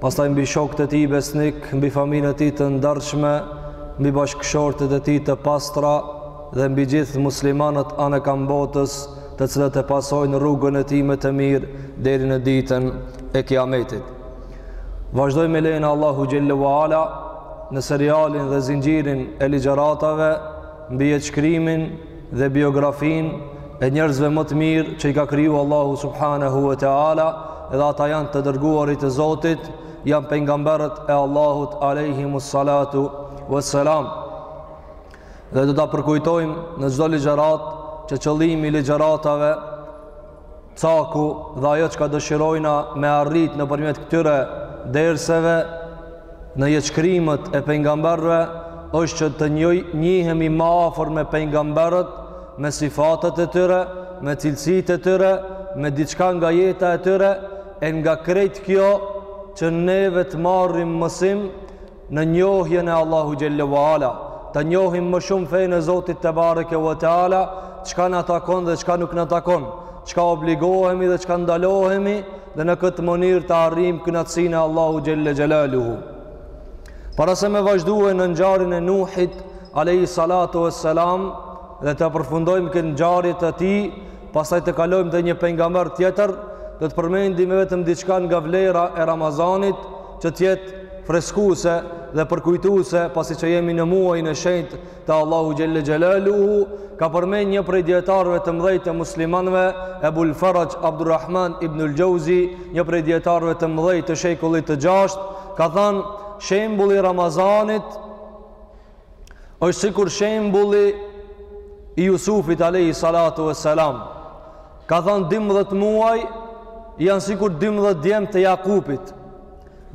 pastaj mbi shokët e tij besnik, mbi familjen e tij të ndershme, mbi bashkëshortet e tij të pastra dhe mbi gjithë muslimanët anekënd botës, të cilët e pasojnë rrugën e tij më të mirë deri në ditën e Kiametit. Vazhdojmë me lejen e Allahu xhelle ve ala në serialin dhe zingjirin e ligjëratave mbi jetëshkrimin dhe biografinë e njerëzve më të mirë që i ka kriju Allahu subhanahu wa ta'ala edhe ata janë të dërguarit e Zotit janë pengamberët e Allahut alejhimu salatu wa salam dhe do ta përkujtojmë në çdo ligjëratë që qëllimi i ligjëratave Caku dhe ajo çka dëshirojna me arrit nëpërmjet këtyre derseve në jetëshkrimet e pejgamberëve është që të njihemi më afër me pejgamberët, me sifatet e tyre, me cilësitë e tyre, me diçka nga jeta e tyre e nga krejt kjo që neve të marrim mësim në njohjen e Allahu xhelle ve ala të njohim më shumë fenë e Zotit tebareke ve teala çka na takon dhe çka nuk na takon çka obligohemi dhe çka ndalohemi dhe në këtë mënyrë të arrijmë kënaqësinë e Allahu xhelle xhelaluhu para se me vazhdu në ngjarjen e Nuhit alayhi salatu vesselam dhe të përfundojmë këtë ngjarje të tij pastaj të kalojmë te një pejgamber tjetër do të përmendim vetëm diçka nga vlera e Ramazanit që të jetë freskuese dhe përkujtuese pasi që jemi në muajin e shenjtë të Allahu xhelle xhelaluhu ka përmend një prej dietarëve të mëdhenj të muslimanëve Ebul Faraxh Abdurrahman ibnul Xhevzi një prej dietarëve të mëdhenj të shekullit të 6 ka thënë shembulli i Ramazanit është sikur shembulli i Jusufit alayhi salatu vesselam ka thënë 12 muaj janë sikur 12 djemtë e Jakupit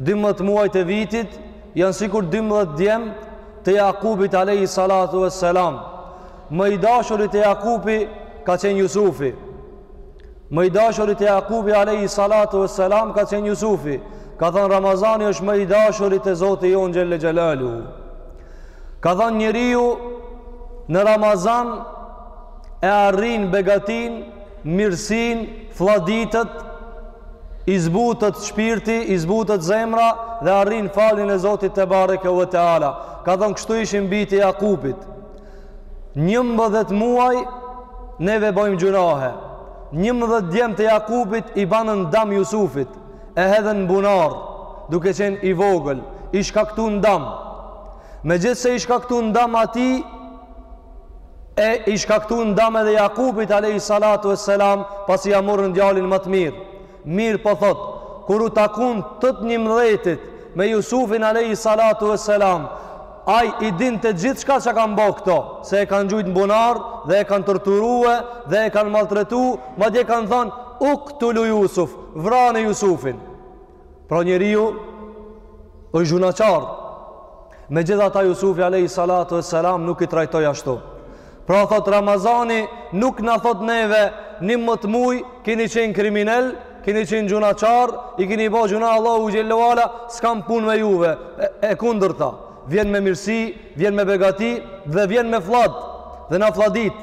12 muajt e vitit janë sikur 12 djemtë e Jakupit alayhi salatu vesselam më i dashuri te Jakupi ka qenë Jusufi Më i dashuri te Jakubi alayhi salatu wassalam ka qenë Jusufi. Ka thënë Ramazani është më i dashuri te Zoti jonë xhelle xhelaluhu. Ka thënë njeriu në Ramazan e arrin begatinë, mirësinë, flladitet, i zbutet shpirti, i zbutet zemra dhe arrin faljen e Zotit tebareke ve teala. Ka thonë kështu ishin bijtë e Jakupit. 11 muaj neve bëjmë gjunahe 11 djemtë e Jakubit i banën dam Jusufit e hedhën në bunar duke qenë i vogël i shkaktun dam megjithëse i shkaktun dam atij e i shkaktun dam edhe Jakubit a.s. pasi ia morën djalin më të mirë Mirëpo thotë, kur u takun të njëmbëdhjetit me Jusufin alejhi salatu ve selam, ai i dinte gjithçka që kanë bo këto, se e kanë gjujtë në bunar dhe e kanë torturue dhe e kanë maltretu, madje kanë thonë, uktulu Jusuf, vrani Jusufin. Pra njeriu osht gjynahqar, megjithatë Jusufi alejhi salatu ve selam nuk i trajtoi ashtu. Pra thot Ramazani nuk na thot neve njëmbëdhjetë muj kini qenë kriminelë, kini qenë gjynahqarë, i kini bo gjynah Allahut xhele ve ala, s'kam pun me juve, e, e kundërta. Vjen me mirësi, vjen me begati dhe vjen me fllad dhe na flladit.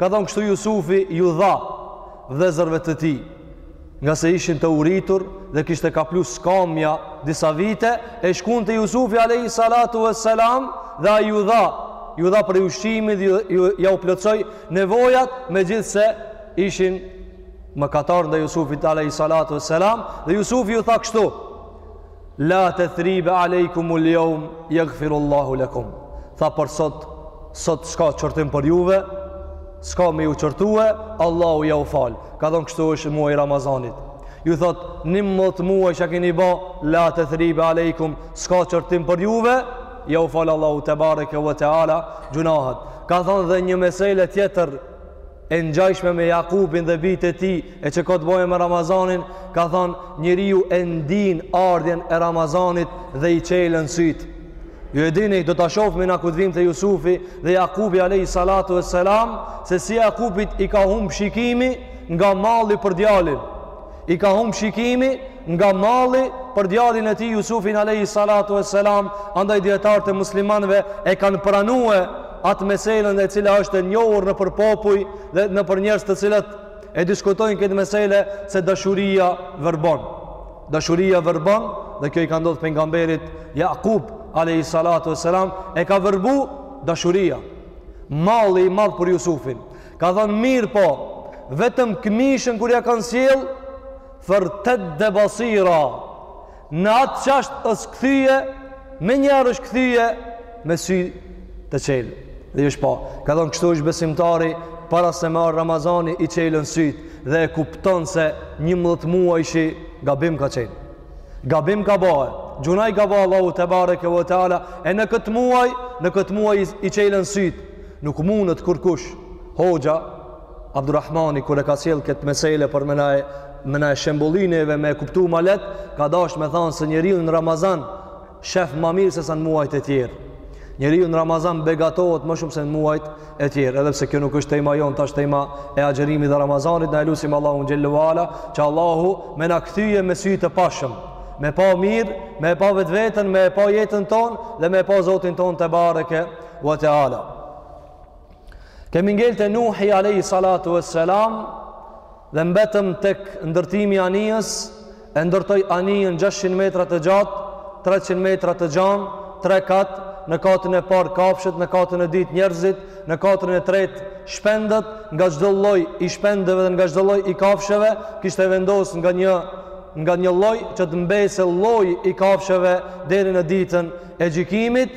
Ka thonë kështu Jusufi ju tha vëllezërve të tij. Ngase ishin të uritur dhe kishte kaplu skamja disa vite, e shkun te Jusufi alejhi salatu ve selam dhe ai ju dha, ju dha prej ushqimi dhe ju, jau plotsoi nevojat megjithëse ishin mëkatarë ndaj Jusufit alejhi salatu ve selam dhe Jusufi ju tha kështu, La tethribe alejkumul jeum, jagfirullahu lekum. Tha për sot, sot s'ka qërtim për juve, s'ka me ju qërtue, Allahu jau fal. Ka thonë kështu është muaji i Ramazanit. Ju thotë, njëmbëdhjetë muaj që keni ba, la tethribe alejkum, s'ka qërtim për juve, jau fal Allahu tebareke ve teala gjynahet. Ka thonë dhe një mesele tjetër, e ngjajshme me Jakubin dhe bijtë e tij, E që ka të bëjë me Ramazanin, ka thonë, njeriu e ndin ardhjen e Ramazanit dhe i çelen sytë. Ju e dini, do ta shofim në këtë vijim te Jusufi dhe Jakubi alejhi salatu ve selam, se si Jakubit i ka humë shikimi nga malli për djalin. I ka humë shikimi nga malli për djalin e tij Jusufin alejhi salatu ve selam, andaj dijetarët e muslimanve e kanë pranue atë meselen e cila është e njohur nëpër popuj dhe nëpër njerëz të cilët E diskutojnë këtë mesele se dashuria verbon. Dashuria verbon dhe kjo i ka ndodh pejgamberit Jakub a.s. E ka verbu dashuria. Malli i madh për Jusufin. Ka thonë mirëpo, vetëm këmishën kur ja kanë sjellë, fertedde basira, Në atë çast është kthye, menjëherë është kthye me sy të çelë. Dhe është pa. Ka thënë kështu është besimtari para se me ardh Ramazani i çelen sytë dhe e kupton se 11 muajshi gabim ka qenë. Gabim ka ba. Gjynah i ka ba Allahut tebareke ve teala e në këtë muaj, në këtë muaj i çelen sytë. Nuk mundet kurkush hoxha Abdurrahmani kur e ka sjell këtë mesele për me na e me na e shembullu neve me e kuptu ma leht, ka dash me thënë se njeriu në Ramazan shef ma mirë se sa në muajt e tjerë. Njeriu në Ramazan begatohet më shumë se në muajt e tjerë, edhe pse kjo nuk është tema jonë, tash tema e agjërimit dhe Ramazanit, na e lusim Allahun xhelle ue ala, që Allahu me na kthy me sy të pashëm, me pa mirë, me e pa vetveten, me e pa jetën tonë dhe me pa Zotin tonë tebareke ve teala. Kemi ngel te Nuhi alejhi salatu ue selam dhe mbetëm tek ndërtimi i anijës, e ndërtoi anijën 600 metra të gjatë, 300 metra të gjanë, 3 kat, në katën e parë kafshët, në katën e dytë njerëzit, në katën e tretë shpendët, nga çdo lloj i shpendëve dhe nga çdo lloj i kafshëve, kishte vendosë nga një nga një lloj që të mbese lloji i kafshëve deri në ditën e gjykimit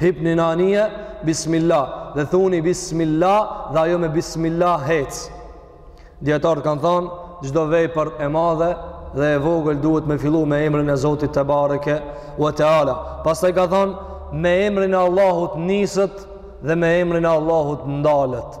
Hipni në anije, bismillah, dhe thuni bismillah dhe ajo me bismillah hec. Dijetarët kanë thonë, çdo vepër e madhe edhe e vogël duhet me fillu me emrin e Zotit tebareke ue teala. Pastaj kanë thonë, me emrin e Allahut niset dhe me emrin e Allahut ndalet.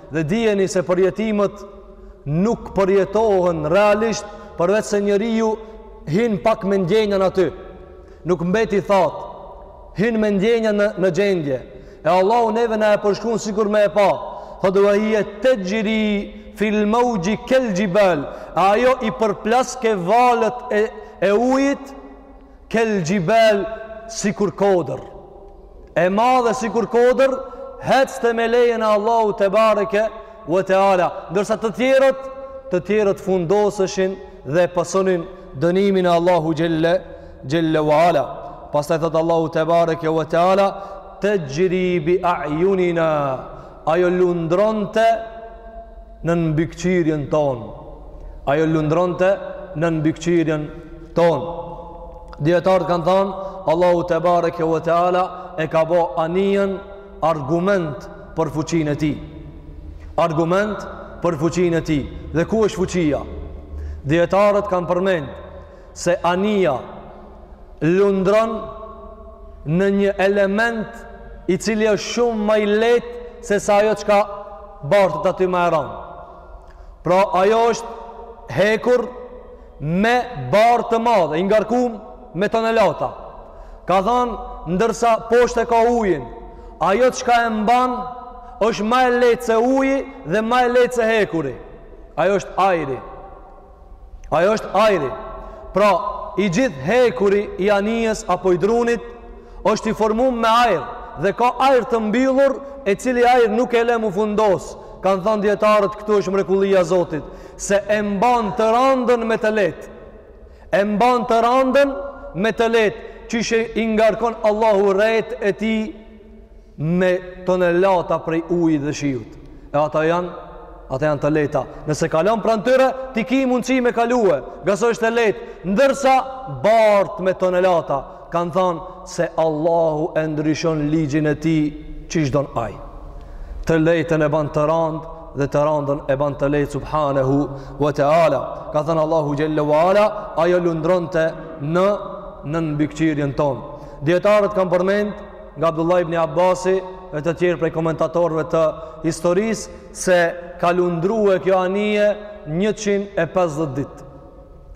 Dhe dijeni se përjetimet nuk përjetohen realisht përveç se njeriu hin pak me ndjenja aty. Nuk mbet i thatë, hin me ndjenja në, në gjendje. E Allahu neve na e përshkruan sikur me e pa. Thot wa hiya tajri fil mawji kal jibal. Ajo i përplaske valët e e ujit kel xhibal sikur kodër e madhe sikur kodër hecte me lejen e Allahut tebareke ue teala ndërsa të tjerët të tjerët fundoseshin dhe pësonin dënimin e Allahut xhelle xhelle ue ala pastaj thotë Allahu tebareke ue teala texhri bi ajunina ajo lundronte nën mbikëqyrjen tonë. Ajo lundronte nën mbikëqyrjen tonë. Dijetarët kanë thanë, Allahu tebareke ue teala e ka bo anijen argument për fuqinë e tij. Argument për fuqinë e tij. Dhe ku është fuqia? Dijetarët kanë përmend se anija lundron në një element i cili është shumë ma i lehtë se sa ajo çka bartet aty ma e ranë. Pra ajo është hekur me barrë të madhe, i ngarkum me tonelata. Ka thonë, ndërsa poshtë e ka ujin, ajo çka e mban, është ma e lehtë se uji dhe ma e lehtë se hekuri. Ajo është ajri. Ajo është ajri. Pra, i gjithë hekuri i anijës apo i drunit është i formum me ajër dhe ka ajër të mbyllur, e cili ajër nuk e lë m'u fundos. Kanë thanë dijetarët këtu është mrekullia e Zotit, se e mban të randën me të lehtë. E mban të randën me të lehtë, qysh i ngarkon Allahu retë e tij me tonelata prej ujit dhe shiut. E ata janë, ata janë të lehta. Nëse kalon pranë tyre, ti ki mundësi me kalue, ngase është e lehtë, ndërsa bart me tonelata, kanë thanë se Allahu e ndryshon ligjin e tij qysh don ai. Të lehtën e ban të randë dhe të randën e ban të lehtë, subhanehu ve teala. Ka thanë Allahu xhel-le ve ala, ajo lundronte në, nën mbikëqyrjen tonë. Dijetarët kanë përmend, nga Abdullah ibn Abbasi e të tjerë prej komentatorëve të historisë se ka lundrue kjo anije 150 ditë.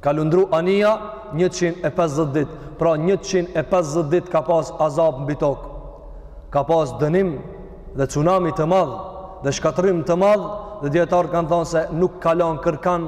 Ka lundru anija 150 ditë Pra 150 ditë ka pas azab mbi tokë Ka pas dënim dhe cunami të madh Dhe shkatërrim të madh Dhe dijetarët kanë thanë se nuk ka lan kërkan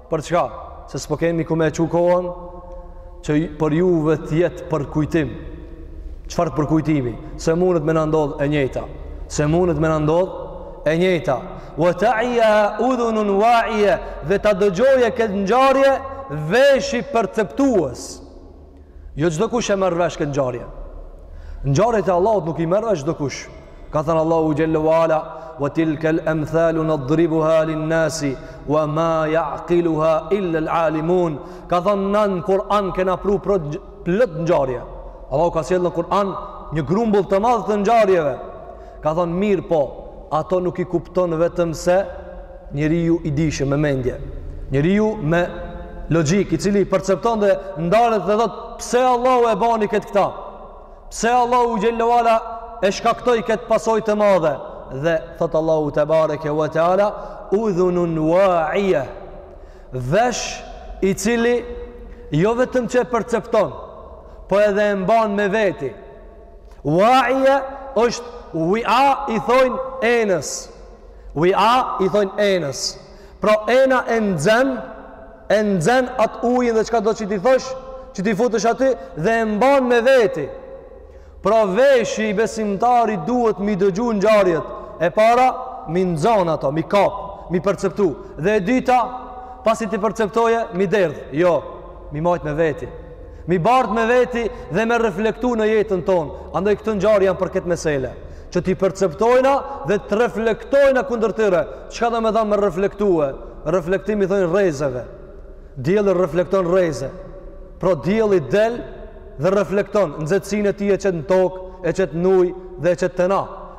Për çka? Se s'po kemi ku me e çu kohën që për juve të jetë përkujtim. Çfarë përkujtimi? Se mundet me na ndodh e njëjta. Se mundet me na ndodh e njëjta. Wa ta'iyaha udhunun wa'iya dhe ta dëgjojë këtë ngjarje veshi perceptues. Jo çdo kush e merr vesh këtë ngjarje. Ngjarjet e Allahut nuk i merr vesh çdo kush. Ka thanë Allahu xhel-le ve ala wa tilka al-amthalu nadribuha lin-nasi wa ma ya'qiluha illa al-alimun. Ka thanë na n'Kur'an kena pru plot ngjarje. Allahu ka sjellë në Kur'an një grumbull të madh të ngjarjeve. Ka thanë mirëpo, ato nuk i kupton vetëm se njeriu i dijshëm me mendje. Njeriu me logjikë, i cili i percepton dhe ndalet dhe thotë, pse Allahu e bani këtë këta? Pse Allahu xhel-le ve ala e shkaktoi këtë pasojë të madhe? Dhe, thotë Allahu tebareke ve teala, udhunun wa'ije, veshi i cili, jo vetëm që e percepton, po edhe e mban me veti, Wa'ije është wia i thojnë enës. Wia i thojnë enës. Pra ena e nxen, e nxen atë ujin dhe çka do që t'i thush, që t'i futësh aty dhe e mban me veti. Pra veshi i besimtarit duhet m'i dëgju ngjarjet. E para, m'i nxan ato, m'i kap, m'i perceptu. Dhe e dyta, pasi t'i perceptojë, m'i derdh. Jo, m'i majt me veti. M'i bartë me veti dhe me reflektu në jetën tonë. Andaj këto ngjarje janë për këtë mesele. Që t'i perceptojna dhe të reflektojna kundër tyre. Çka domethanë me reflektue? Reflektimi i thojnë rrezeve. Dielli reflekton rreze. Pra dielli del dhe reflekton nxehtësinë e tij, e qet në tokë, e qet n'ujë dhe e qet te na.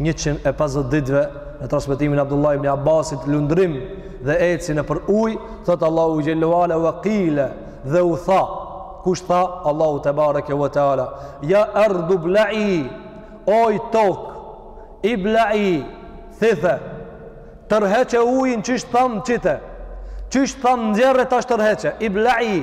njëqind e pesëdhjetë ditëve në transmetimin e Abdullah ibn Abbasit lundrim dhe ecje nëpër ujë thotë Allahu xhellahu ala wa qila dhe u tha kush tha Allahu tebareke ve teala ja ardu bla'i oj tokë ibla'i thithe tërheqe ujin qysh tham qite qysh tham nxjerre tash tërheqe ibla'i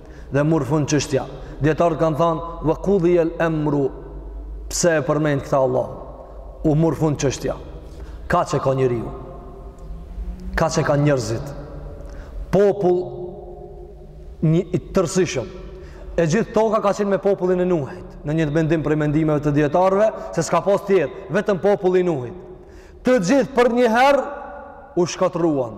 Dhe u mur fund çështja. Dijetarët kanë thanë wa qudhi al-amru. Pse e përmend këta Allah? U mur fund çështja. Kaq e ka njeriu. Kaq e ka njerëzit. Popull një i tërësishëm. E gjithë toka ka qenë me popullin e Nuhit, në një mendim prej mendimeve të dijetarëve se s'ka pas tjetër, vetëm populli i Nuhit. Të gjithë përnjëherë u shkatërruan.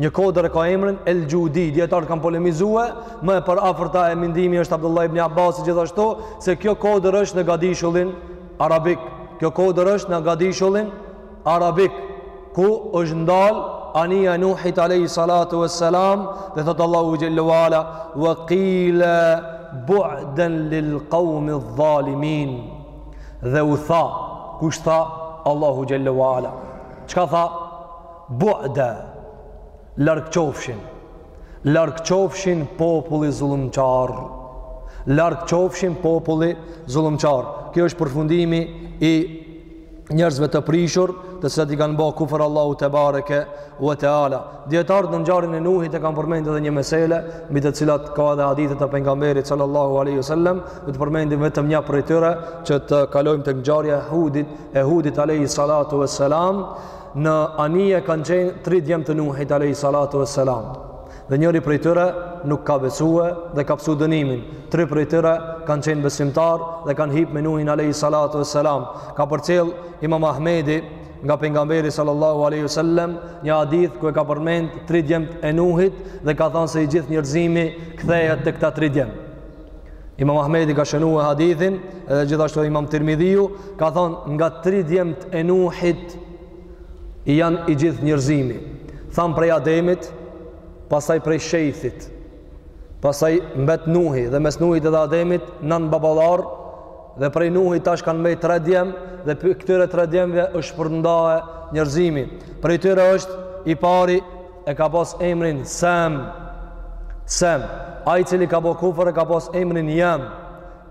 Një kodër e ka emrin El Xhudi, dijetarët kanë polemizue, më e përafërta e mendimi është Abdullah ibn Abbasi gjithashtu, se kjo kodër është në gadishullin Arabik. Kjo kodër është në gadishullin Arabik, ku është ndal anija e Nuhit Alejhi Salatu e Selam, dhe thotë Allahu xhelle ve ala, vë kile bu'den lil kaumi dhalimin, dhe u tha, kush tha Allahu xhelle ve ala. Çka tha? Bu'da, larg qofshin, larg qofshin populli zullumqar, larg qofshin populli zullumqar. Kjo është përfundimi i njerëzve të prishur, të cilat i kanë ba kufër Allahu tebareke ue teala. Dijetarët në ngjarjen e Nuhit e kanë përmend edhe një mesele, mbi të cilat ka edhe hadithe të pejgamberit sallallahu alaihi wasallam, do të përmendim vetëm nja prej tyre që të kalojmë tek ngjarja e Hudit, e Hudit alaihi salatu wassalam, Në anije kanë qenë tri djem të Nuhit alayhi salatu vesselam. Dhe njëri prej tyre nuk ka besue dhe ka pësu dënimin. Tri prej tyre kanë qenë besimtarë dhe kanë hip me Nuhin alayhi salatu vesselam. Ka përcjell Imam Ahmedi nga pejgamberi sallallahu alaihi wasallam një hadith ku e ka përmend tri djemt e Nuhit dhe ka thanë se i gjithë njerëzimi kthehet te këta tri djem. Imam Ahmedi ka shënue hadithin edhe gjithashtu imam Tirmidhiu ka thanë nga tri djemtë e Nuhit i janë i gjithë njerëzimi. Thamë prej Ademit, pastaj prej Shejthit, pastaj mbet Nuhi dhe mes Nuhit edhe Ademit nan baballarë dhe prej Nuhit tash kanë mbet tre djem dhe prej këtyre tre djemve është përndae njerëzimi. Prej tyre është i pari e ka pas emrin Sem Sem ai cili ka bo kufër e ka pas emrin Jam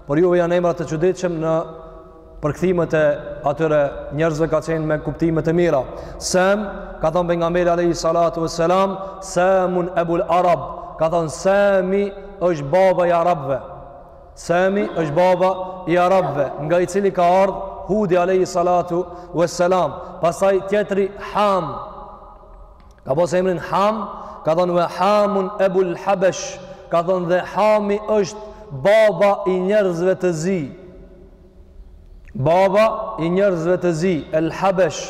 por juve janë emra të çuditshëm në përkthimet e atyre njerëzve ka qenë me kuptimet e mira Sem ka thonë pejgamberi alejhi salatu ve selam Samun ebul Arab ka thonë Semi është baba i Arabve Semi është baba i Arabve nga i cili ka ardhë Hudi alejhi salatu ve selam pastaj tjetri Ham ka pas emrin Ham, ka thënë ve Hamun Ebul Habesh, ka thënë dhe Hami është baba i njerëzve të zi. Baba i njerëzve të zi, El Habesh,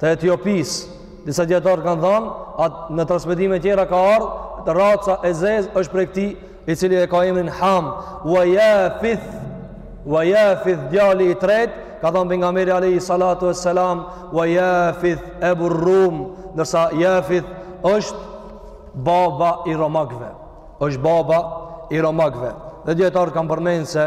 të Etiopisë. Disa dijetarë kanë thënë, atë në transmetime tjera ka ardhë, raca e zezë është prej këtij i cili e ka emrin Ham wa Yafith wa Yafith djali i tretë ka thënë pejgamberi alayhi salatu wassalam wa Yafith Ebu Rum ndërsa Yafith është baba i romakëve është baba i romakëve dhe dijetarët kanë përmend se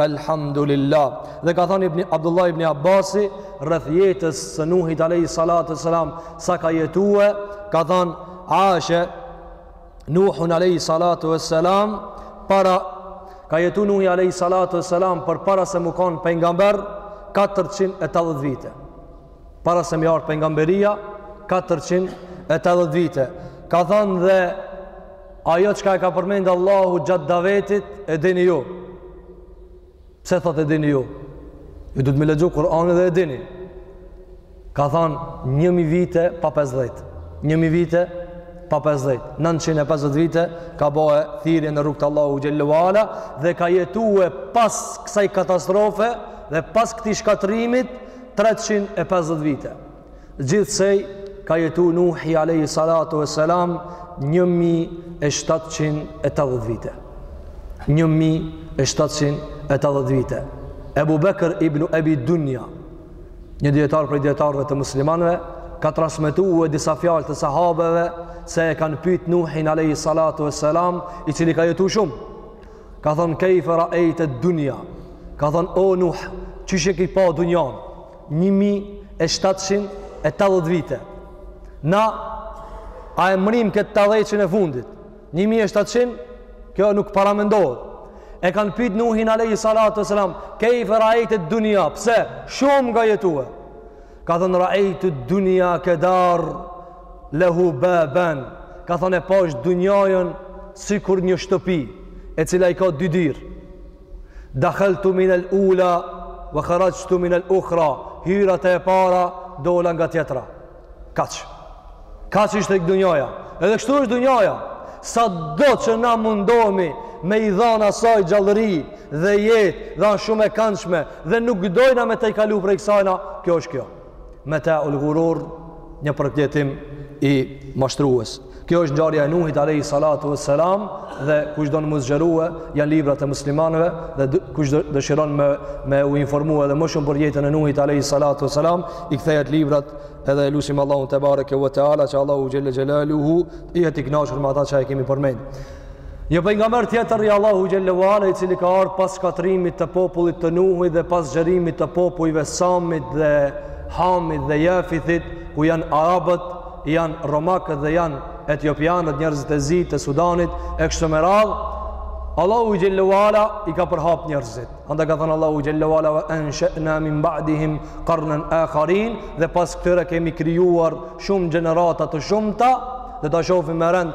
Elhamdulillah. Dhe ka thënë Ibn Abdullah ibn Abbasi rreth jetës së Nuhit alayhi salatu selam sa ka jetue, ka thënë ashe Nuhun alayhi salatu selam para ka jetu Nuhi alayhi salatu selam për para se me u kanë pejgamber 480 vite. Para se me i ardh pejgamberia 480 vite. Ka thënë dhe Ajo çka e ka përmend Allahu gjatë davetit e dini ju. Pse thotë e dini ju? Ju duhet me lexu Kur'anin dhe e dini. Ka thënë 1000 vite pa 50. 1000 vite pa 50. 950 vite ka bo thirrje në rrugë të Allahut xhelle ue ala dhe ka jetue pas kësaj katastrofe dhe pas këtij shkatërrimit 350 vite. Gjithsej ka jetu Nuhi alayhi salatu e selam 1780 vite. 1780 vite. Ebu Bekr ibn Ebi Dunja, një dijetar prej dijetarëve të muslimanve, ka transmetue disa fjalë të sahabeve se e kanë pytë Nuhin alayhi salatu e selam i cili ka jetu shumë. Ka thonë kejfe raejte ed-dunja. Ka thonë o Nuh, qysh e ki pa dunjanë? një mijë e shtatëqind e tetëdhjetë vite na hajt e marrim këtë tetëdhjetën e fundit një mijë e shtatëqind kjo nuk paramendohet e kanë pyt nuhin alejhi salatu ve selam kejfe raejte ed-dunia pse shumë ka jetue ka thënë raejtu ed-dunia kedar lehu baban ka thënë e pash dunjajën sikur një shtëpi e cila i ka dy dyer Dakhaltu min al ula wa kharajtu min al ukhra, hyra te e para, dola nga tjetra. Kaq. Kaq ishte dunjaja. Edhe kështu është dunjaja. Sado që na mundohemi me i dhan asaj gjallëri dhe jetë, dhanë shumë e kandshme dhe nuk dojna me tejkalu prej kësajna, kjo është kjo. Meta ul gurur një përjetim i mashtrues. Kjo është ngjarja e Nuhit alayhi salatu vesselam dhe kush don me u zgjerue janë librat e muslimanëve dhe kush dëshiron me u informue edhe më shumë për jetën e Nuhit alayhi salatu vesselam i kthehet librave edhe e lusim Allahun tebareke ve teala që Allahu xhelle xhelaluhu jet i kënaqur me ata që e kemi përmend. Një pejgamber tjetër i Allahut xhelle ue ala i cili ka ardhur pas shkatërrimit të popullit të Nuhit dhe pas zgjerimit të popujve Samit dhe Hamit dhe Jafithit, ku janë arabët, janë romakët dhe janë etiopianët, njerëzit e zi të Sudanit e kështu me radhë, Allahu xhelle ue ala i ka përhap njerëzit. Andaj ka thënë Allahu xhelle ue ala wa ansha'na min ba'dihim qarnan akharin dhe pas këtyre kemi krijuar shumë gjenerata të shumta, do ta shohim me rend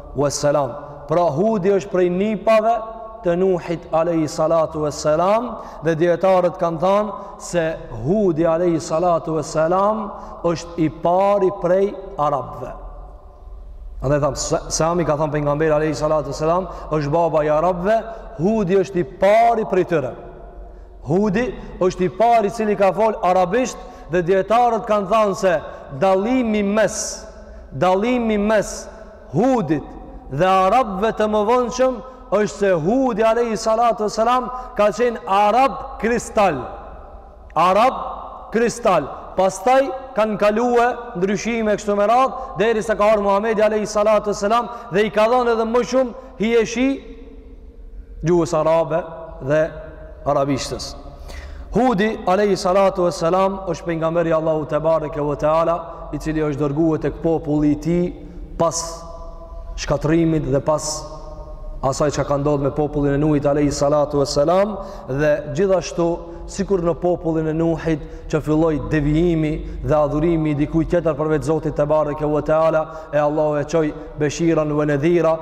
Wassalam. Pra Hudi është prej nipave të Nuhit alayhi salatu wassalam dhe dijetarët kanë thënë se Hudi alayhi salatu wassalam është i pari prej arabëve. Andaj tham, Sami, ka thënë pejgamberi alayhi salatu selam, është baba i arabëve, Hudi është i pari prej tyre. Hudi është i pari i cili ka fol arabisht dhe dijetarët kanë thënë se dallimi mes dallimi mes Hudit dhe Arabëve të mëvonshëm është se Hudi alayhi salatu wasalam ka qenë Arab kristal. Arab kristal. Pastaj kanë kaluar ndryshime kështu me radhë derisa ka ardhur Muhamedi alayhi salatu wasalam dhe i ka dhënë edhe më shumë hijeshi gjuhës arabe dhe arabishtes. Hudi, alejhi salatu ve selam, është pejgamberi i Allahut tebareke ve teala, i cili është dërgue tek populli i tij pas shkatërrimit dhe pas asaj që ka ndodh me popullin e Nuhit, alejhi salatu ve selam, dhe gjithashtu, sikur në popullin e Nuhit, që filloi devijimi dhe adhurimi i dikujt tjetër përveç Zotit tebareke ve teala, e Allahu e çoi beshiran ve nedhira,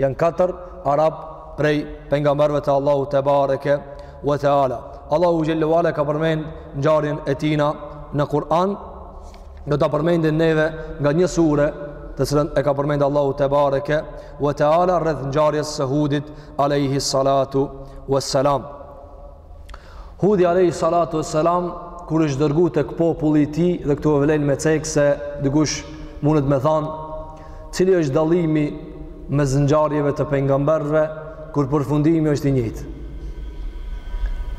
Janë katër arabë prej pejgamberëve të Allahut tebareke ve teala. Allahu xhelle ue ala e ka përmend ngjarjen e tina në Kur'an. Do ta përmendim neve nga një sure të cilën e ka përmend Allahu tebareke ve teala rreth ngjarjes së Hudit alayhi salatu wassalam. Hudi alayhi salatu wassalam kur është dërgu tek populli i tij dhe këtu e vlenë me cekë se dikush mundet me thanë cili është dallimi mes ngjarjeve të pengamberve kur përfundimi është i njëjtë.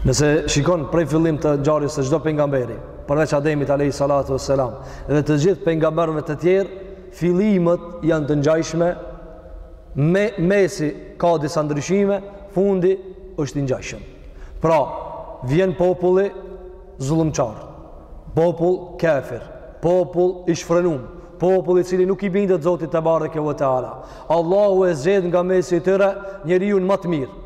Nëse shikon prej fillim të ngjarjes së çdo pengamberi, përveç Ademit alayhi salatu wassalam, dhe të gjithë pengamberëve të tjerë, fillimet janë të ngjashme me, mesi ka disa ndryshime fundi është i ngjashëm pra vjen populli zullumqar popull kafir popull i shfrenum popull i cili nuk i bindet Zotit tebareke ve teala Allahu e zgjedh nga mesi i tyre njeriun ma të mirë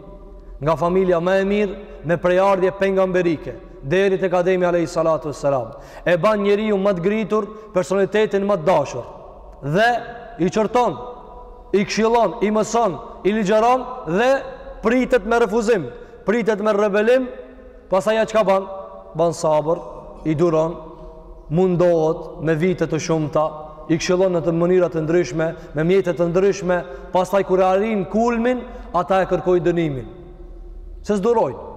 nga familja ma e mirë me prejardhje pengamberike deri tek Ademi a.s. e ban njeriun ma të ngritur personalitetin ma të dashur dhe i qorton, i këshillon, i mëson, i ligjëron dhe pritet me refuzim, pritet me rebelim, pastaj ai çka ban? Ban sabër, i duron, mundohet me vite të shumta, i këshillon në mënyra të ndryshme, me mjete të ndryshme, pastaj kur e arrin kulmin, ata e kërkojnë dënimin. Se s'durojnë.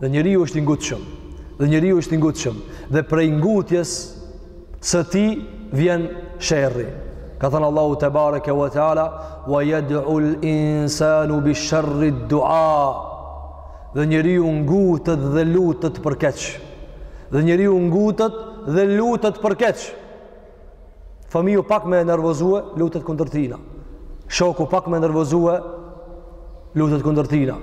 Dhe njeriu është i ngutshëm. Dhe njeriu është i ngutshëm dhe prej ngutjes së tij vjen sherri. Ka thanë Allahu tebareke ve teala, "Wa yad'u al-insanu bish-sharri du'a." Dhe njeriu ngutet dhe lutet për keq. Dhe njeriu ngutet dhe lutet për keq. Fëmiju pak me e nervozue, lutet kundër tina. Shoku pak me e nervozue, lutet kundër tina.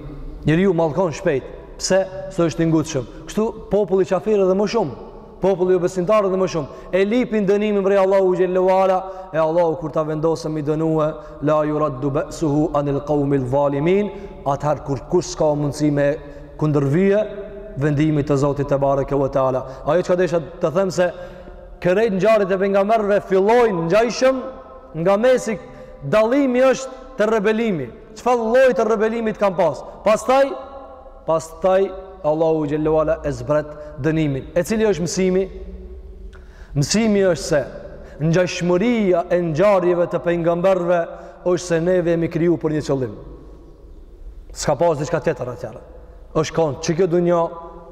Njeriu mallkon shpejt, pse? Se është i ngutshëm. Kështu populli qafir edhe ma shumë, populli jobesimtar edhe ma shumë. E lipin dënimin prej Allahut xhelle ve ala, e Allahu kur të vendos me i dënue, la juraddu be'suhu anil kaumidh-dhalimin, atëherë kurkush s'ka mundësi me iu kundërvie, vendimit të Zotit tebareke ve teala. Ajo çka desha të them se, Krejt ngjarjet e pengamberëve fillojnë ngjajshëm nga mesi dallimi është te rebelimi. Çfarë lloji të rebelimit kanë pas? Pastaj pastaj Allahu xhelle ve ala e zbret dënimin. E cili është mësimi? Mësimi është se ngjashmëria e ngjarjeve të pengamberëve është se neve jemi kriju për një qëllim. S'ka pas diçka tjetër atëherë. Është kon qikjo dunja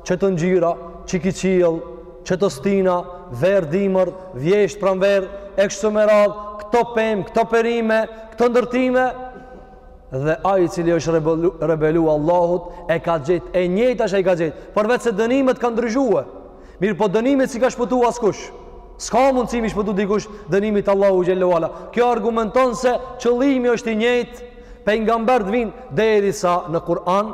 qëto ngjyra, qiky qiell, qëto stina, verë dimër, vjeshtë pranverë, e kështu me radhë, këto pemë, këto perime, këto ndërtime, dhe ai i cili është rebelu, rebelu Allahut, e ka gjetë, e njëjta ai ka gjetë, përveç se dënimet kanë ndryshue, mirëpo dënimit s'i ka shpëtu askush, s'ka mundësi me i shpëtu dikush dënimit Allahut xhelle ve ala, kjo argumenton se qëllimi është i njëjtë, pengamberët vinë, derisa në Kur'an,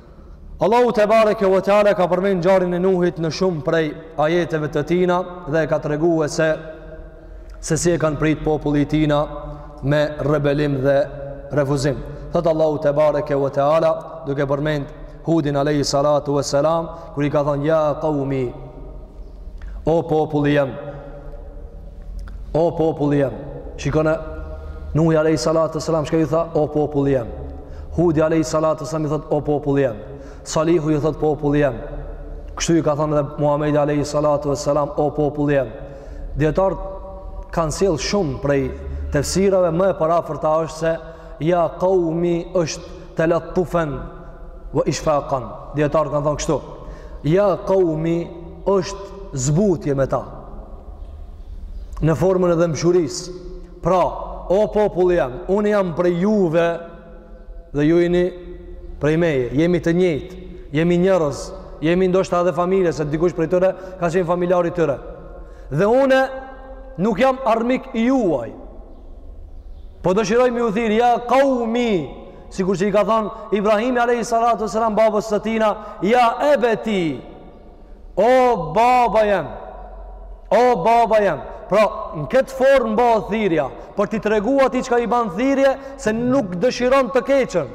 Allahu te bareke ve teala ka përmend ngjarjen e Nuhit në shumë prej ajeteve të tina dhe e ka treguar se se si e ka prit populli i tina me rebelim dhe refuzim. Thot Allahu te bareke ve teala duke përmend Hudin alayhi salatu vesselam kur i ka thënë ja qaumi O populli jem, o populli jem, shikone, Nuhi alayhi salatu vesselam, çka ju tha, o populli jem, Hudi alayhi salatu vesselam, ju thot, o populli jem, Salihu ju thot, populli jem, kështu ju ka thonë edhe Muhamedi alayhi salatu vesselam, o populli jem, dijetarët kanë sjell shumë prej tefsireve, më e parafërta është se, ja kaumi është, Talattufan wa ishfaqan. Dijetarët kan thon kështu. Ja qaumi është zbutje me ta. Në formën e dhëmshurisë. Pra, o populli jem, unë jam prej juve dhe ju jeni prej meje, jemi të njëjtë, jemi njerëz, jemi ndoshta edhe familje, se dikush prej tyre ka qenë familjar i tyre. Dhe unë nuk jam armik i juaj. Po dëshiroj me ju thirr, ja kaumi, sikur që i ka thonë Ibrahimi alayhi salatu vesselam babës së tina, ja ebeti, o baba jem, o baba jem. Pra, në këtë formë bahet thirrja, për t'i tregu atij çka i ban thirrje, se nuk dëshiron të keqën,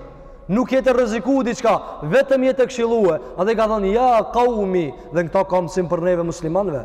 nuk je te rreziku diçka, vetëm je te këshillue, edhe i ka thonë, ja kaumi, dhe në këta ka mësim për neve muslimanve,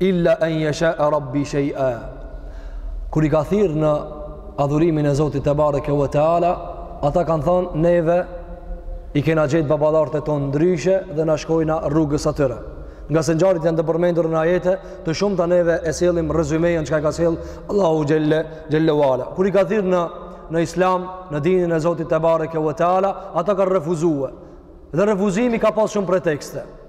illa an yasha rabbi shay'a kur i ka thirr në adhurimin e Zotit te bareke ve teala ata kanë thon neve i kena gjetë baballarët tonë ndryshe dhe na shkojna rrugës së tyre. Ngase ngjarjet janë të përmendur në ajete, të shumta neve e sjellim rezymenë çka ka sjell Allahu xhelle xhelle ve ala. Kur i ka thirr në në Islam, në dinin e Zotit te bareke ve teala, ata kanë refuzue. Dhe refuzimi ka pas shumë pretekste.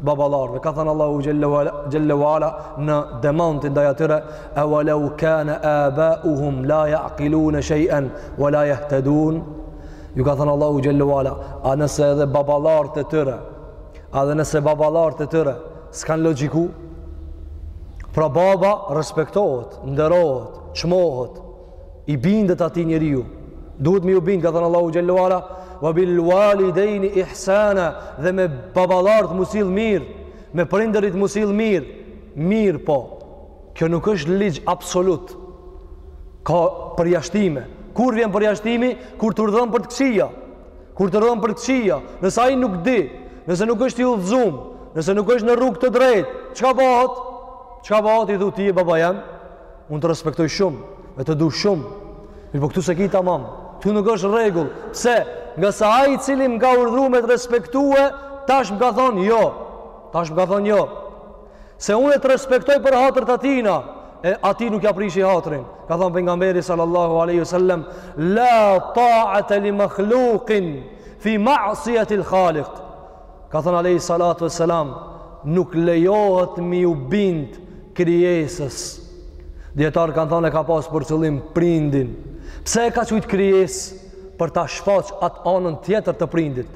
baballarëve ka thënë Allahu xhelle ve ala në demantin ndaj atyre ewalau kana abauhum la yaqilun shay'an wala yahtadun ju ka thënë Allahu xhelle ve ala a nëse edhe baballarët e tyre edhe nëse baballarët e tyre s'kan logjiku pra baba respektohet nderohet çmohet i bindet atij njeriu duhet me ju bind ka thënë Allahu xhelle ve ala wa bil walidejni ihsana dhe me baballarët m'u sill mirë me prindërit m'u sill mirë mirëpo kjo nuk është ligj absolut ka përjashtime kur vjen përjashtimi kur të urdhnon për të këqija kur të urdhnon për të këqija nëse ai nuk di nëse nuk është i udhëzum nëse nuk është në rrugë të drejtë çka bahet çka bahet i dhu ti e baba jem unë të respektoj shumë, e të du shumë, mirëpo këtu s'e ki tamam, këtu nuk është rregull, se ngase ai i cili më ka urdhru me të respektue, tash më ka thonë jo, tash më ka thonë jo, se une të respektoj për hatër të atijna, e atij nuk ja prishi hatërin, ka thonë pejgamberi sallallahu alejhi ue sellem, la ta'ate li makhlukin, fi ma'sijetil khalik, Ka thënë alejhi salatu ue selam, nuk lejohet m'iu bind krijesës. Dijetarët kanë thënë e ka pas për qëllim prindin. Pse e ka qujtë krijesë për ta shfaq atë anën tjetër të prindit?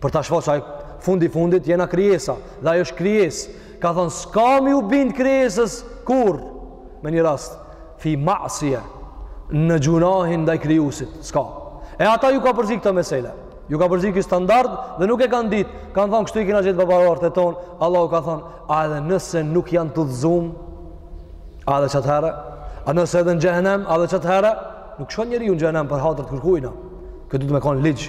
Për ta shfaq a fundi fundit jena krijesa dhe ai është krijesë. Ka thonë, s'ka m'iu bind krijesës kur, me një rast, fi ma'sije, në gjunahin ndaj krijusit, s'ka. E ata ju ka përzi këto mesele, ju ka përzi ky standard dhe nuk e kanë ditë, kanë thonë, kështu i kina gjetë baballarët e tonë, Allahu ka thonë, a edhe nëse nuk janë të udhëzum, a edhe qatëherë, a nëse edhe në xhehenem, a edhe qatëherë, nuk shkon njeriu në xhehenem për hatër të kërkujna, kjo duhet me konë ligj,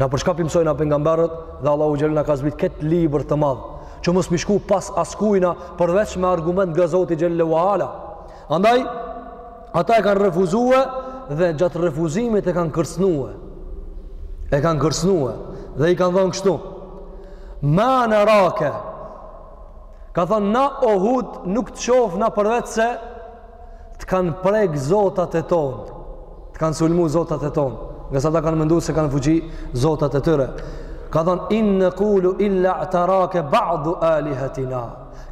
na për çka p'i mësojna pejgamberët dhe Allahu xhelle na ka zbritë këtë libër të madh, që mos me shku pas askujna përveç me argument nga Zoti xhelle ue ala andaj ata e kanë refuzue dhe gjatë refuzimit e kanë kërcnue e kanë kërcnue dhe i kanë thënë kështu ma nerake ka thënë na o Hud nuk të shofna përveç se të kanë prek zotat e tonë, të kanë sulmu zotat e tonë, ngase ata kanë mëndu se kanë fuqi zotat e tyre. Ka thonë, in nekulu illa'terake ba'du alihatina.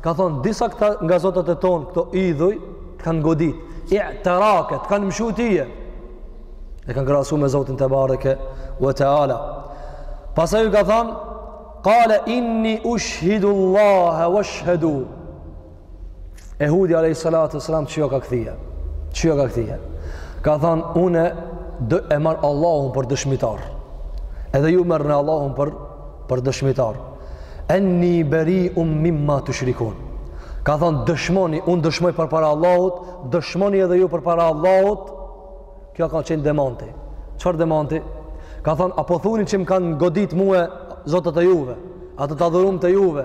Ka thonë, disa këta nga zotat e tonë, këto idhuj, të kanë godit, i'terake, të kanë mshu tije. E kanë krahasu me zotin tebareke ve teala. Pasaj ju ka thonë, kale inni ushhidu Allahe, ueshhedu, E Hudi alejhi salatu ue selam ç'ju ka kthie. Ç'ju ka kthie. Ka thon unë do e marr Allahun për dëshmitar. Edhe ju merrni Allahun për për dëshmitar. Enni beriun mimma tushrikun. Ka thon dëshmoni, unë dëshmoj përpara Allahut, dëshmoni edhe ju përpara Allahut. Kjo ka qenë demanti. Çfar demanti? Ka thon a po thuni që më kanë godit mua zotët e juve, ato të adhurumt e juve,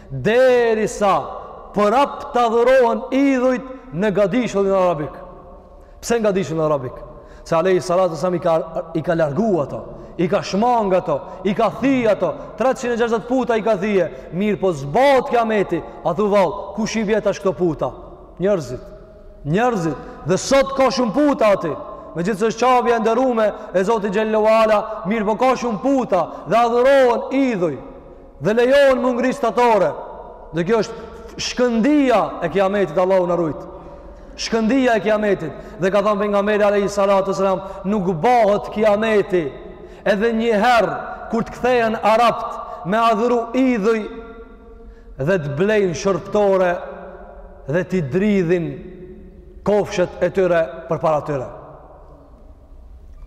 Derisa prap të adhurohen idhujt në gadishullin arabik. Pse në gadishullin arabik? Se alejhi salatu selam i ka, i ka largu ato, i ka shmang ato, i ka thi ato, 360 puta i ka thije, mirëpo s'bahet kijameti, a thu vallë, kush i vjen tash këto puta? Njërzit, njërzit, dhe sot ka shumë puta aty, megjithëse është Qabja e nderume e Zotit xhelle ue ala, mirëpo ka shumë puta dhe adhurohen idhuj, dhe lejohen me u ngri statore dhe kjo është shkëndia e kiametit Allahu na rujt shkëndia e kiametit dhe ka thanë pejgamberi alejhi salatu ves selam, nuk bahet kiameti edhe njëherë kur të kthehen arabët me adhuru idhuj dhe të blejnë shërbëtore dhe t'i dridhin kofshët e tyre përpara tyre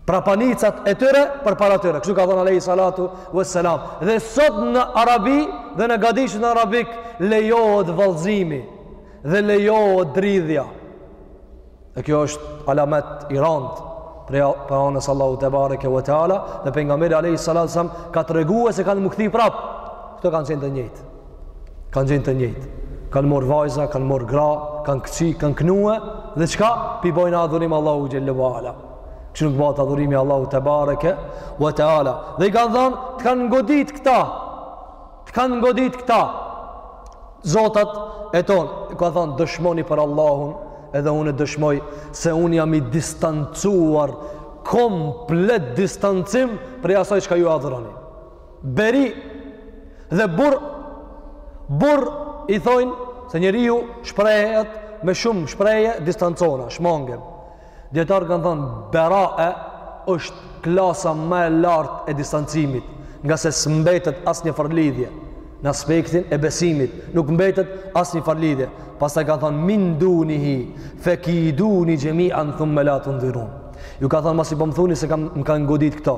prapanicat e tyre përpara tyre. Kështu ka thënë Alehi Salatu Veselam. Dhe sot në Arabi dhe në gadishullin Arabik lejohet vallëzimi dhe lejohet dridhja. E kjo është alamet i randë prej anës Allahu tebareke ve teala dhe pejgamberi Alehi Salatu Veselam ka tregue se kanë me u kthy prapë. Këto kanë qenë të njëjtë. Kanë qenë të njëjtë. Kanë marrë vajza, kanë marrë gra, kanë këcy, kanë knue, dhe çka? Pi bojnë adhurim Allahut xhel-le ve ala. Kështu nuk bahet adhurimi Allahut tebareke ve teala. Dhe i kanë thanë, të kanë ngodit këta, të kanë ngodit këta, zotat tonë, u ka thanë dëshmoni për Allahun, edhe unë e dëshmoj se unë jam i distancuar komplet distancim prej asaj çka ju adhuroni. Beri dhe burr burr i thojnë se njeriu shprehet me shumë shprehje distancona, shmangem. Dijetarët kanë thënë berae është klasa më e lartë e distancimit, ngase s'mbetet asnjëfarë lidhje në aspektin e besimit, nuk mbetet asnjëfarë lidhje. Pastaj ka thënë min dunihi fakiduni jami'an thumma la tunzirun. Ju ka thënë masi po më thuni se kam më kanë godit këto.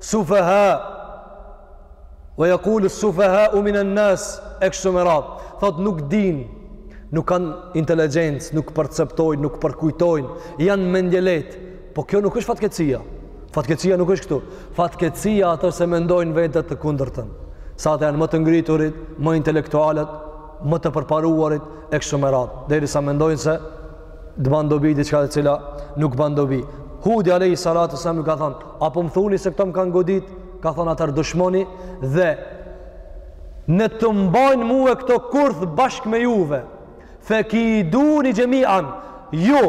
sufaha wa yaqulu sufaha min an-nas e kështu me radhë thotë nuk dinë nuk kanë inteligjencë nuk perceptojnë nuk përkujtojnë janë mendjelehtë po kjo nuk është fatkeqësia fatkeqësia nuk është këtu fatkeqësia është se mendojnë vetë të kundërtën se ata janë më të ngriturit më intelektualët më të përparuarit e kështu me radhë derisa mendojnë se të ban dobi diçka e cila nuk ban dobi. Hudi alayhi salatu wasalam ju ka thon, apo më thoni se këto më kanë godit, ka thon atëherë dëshmoni dhe le të m'bajnë mua këto kurth bashkë me juve. Fekiduni xhemian, ju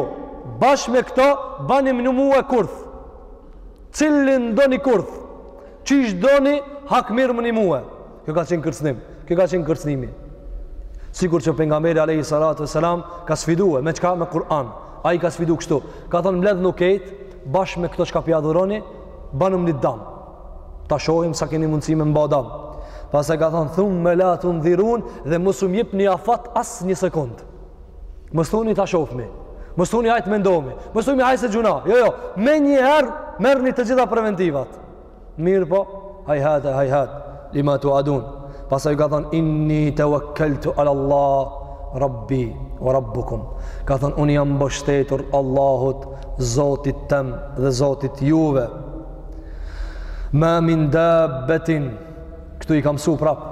bashkë me këto banmni mua kurth. Cilin doni kurth, qysh doni hakmirrmuni mua. Kjo ka qenë kërcënim. Kjo ka qenë kërcënimi. Sikur që pejgamberi alayhi salatu wasalam ka sfiduar me çka me Kur'an. Ai ka sfidu kështu. Ka thënë mbledhnu krejt bashkë me këto çka pi adhuroni, banumni dam. Ta shohim sa keni mundësi me m'ba dam. Pastaj ka thënë thumme la tundhirun dhe mos m'jepni afat as një sekond. Mos thoni ta shohmi. Mos thoni hajt mendomi. Mos thoni hajt se xhuma. Jo jo, menjëherë merrni të gjitha preventivat. Mirë po, hajhata hajhat, lima tuadun. Pasaj ka thonë, inni tevekkeltu alallah, rabbi ve rabbukum. Ka thonë, unë jam mbështetur Allahut, zotit tem dhe zotit juve. Ma min dabbetin, këtu i kam su prapë,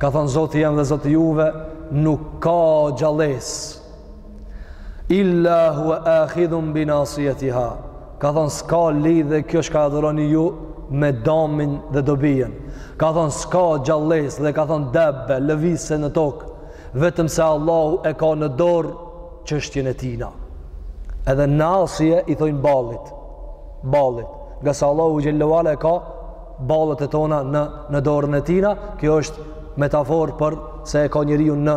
ka thonë, Zoti jem dhe Zoti juve, nuk ka gjallesë, Illa huve akhidhun binasijetiha. Ka thonë, s'ka lidhje kjo çka adhuroni ju me dëmin dhe dobinë. Ka thonë, s'ka gjallesë dhe ka thonë, debbe, lëvise në tokë, vetëm se Allahu e ka në dorë çështjen e tina. Edhe nasije i thojnë ballit. Ballit. Ngase Allahu xhelle ve ala e ka ballet e tona në, në dorën e tina, kjo është metaforë për se e ka njeriun në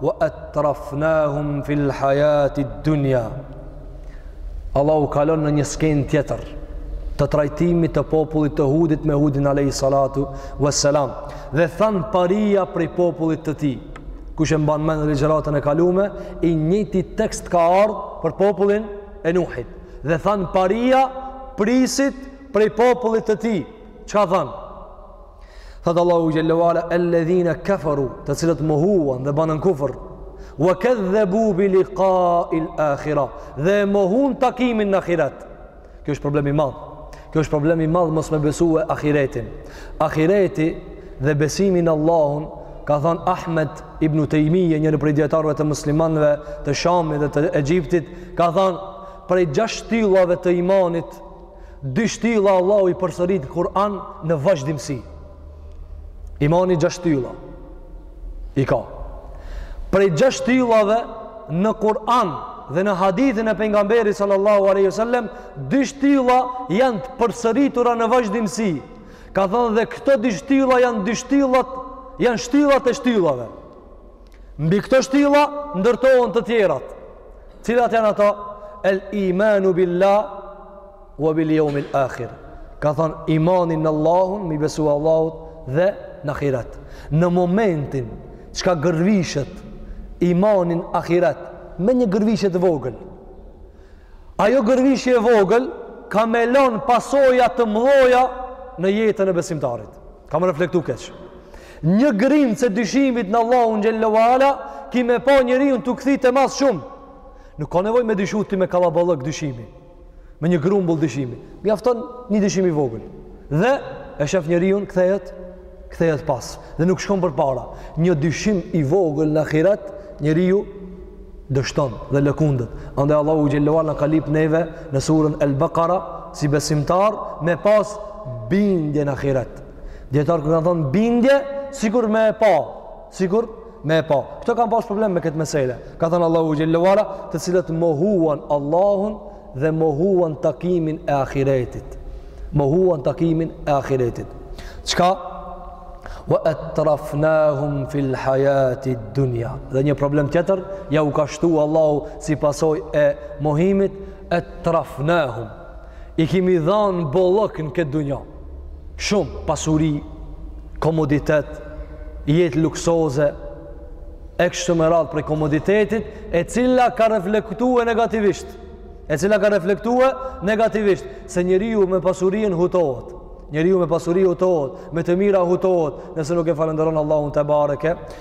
wa atrafnahum fil hayati dunya Allahu kalon në një skenë tjetër të trajtimit të popullit të Hudit me Hudin alayhi salatu wassalam dhe than paria prej popullit të tij kush e mban mend ligjëratën e kalume i njëjti tekst ka ardhë për popullin e Nuhit dhe than paria prijësit prej popullit të tij çka than Thotë Allahu xhelle ve ala, elledhine keferu, të cilët mohuan dhe banë kufër, wa kedhdhebu bi likail akhira, dhe mohuan takimin në ahiret. Kjo është problem i madh. Kjo është problem i madh mos me besu ahiretin. Ahireti dhe besimi n'Allahun, ka thënë Ahmed ibn Tejmije, njëri prej dijetarëve të muslimanëve të Shamit dhe të Egjiptit, ka thënë prej gjashtë shtyllave të imanit, Dy shtylla Allahu i përsërit në Kur'an në vazhdimësi. Imani gjashtë shtylla. I ka. Prej gjashtë shtyllave në Kur'an dhe në hadithin e pejgamberit sallallahu alaihi wasallam, dy shtylla janë të përsëritura në vazhdimësi. Ka thënë dhe këto dy shtylla janë dy shtyllat, janë shtyllat e shtyllave. Mbi këto shtylla ndërtohen të tjerat. Cilat janë ato? El imanu billah wa bil yawmil akhir. Ka thon imani në Allahun, me i besu Allahut dhe në ahiret. Në momentin çka gërvishet imani n'ahiret me një gërvishje të vogël. Ajo gërvishje e vogël ka me lanë pasoja të mdhoja në jetën e besimtarit. Ka me reflektu keq. Një grimcë dyshimit në Allahun xhelle ue ala, ki me pa njeriun tu kthy te mas shumë. Nuk ka nevojë me dyshu ti me kallaballëk dyshimi. Me një grumbull dyshimi. Mjafton një dyshim i vogël. Dhe e shef njeriun kthehet kthehet pas dhe nuk shkon përpara. Një dyshim i vogël në ahiret njeriu dështon dhe lëkundet. Andaj Allahu xhelle ue ala na ka lyp neve në surën El Bakara si besimtar me pas bindje në ahiret. Dijetarët kur kanë thanë bindje, sikur me e pa, sikur me e pa. Këta kanë pas problem me këtë mesele. Ka thanë Allahu xhelle ue ala, të cilët mohuan Allahun dhe mohuan takimin e ahiretit. Mohuan takimin e ahiretit. Çka? Ue etrafnahum fil hajati dunja. Dhe një problem tjetër, jau ka shtu Allahu si pasojë e mohimit, etrafnahum. i kemi dhanë bollëk në këtë dunja. Shumë pasuri, komoditet, jetë luksoze, e kështu me radhë prej komoditetit, e cila ka reflektue negativisht. E cila ka reflektue negativisht, se njeriu me pasurinë hutohet. Njeriu me pasurinë hutohet, me të mira hutohet, nëse nuk e falënderon Allahun tebareke,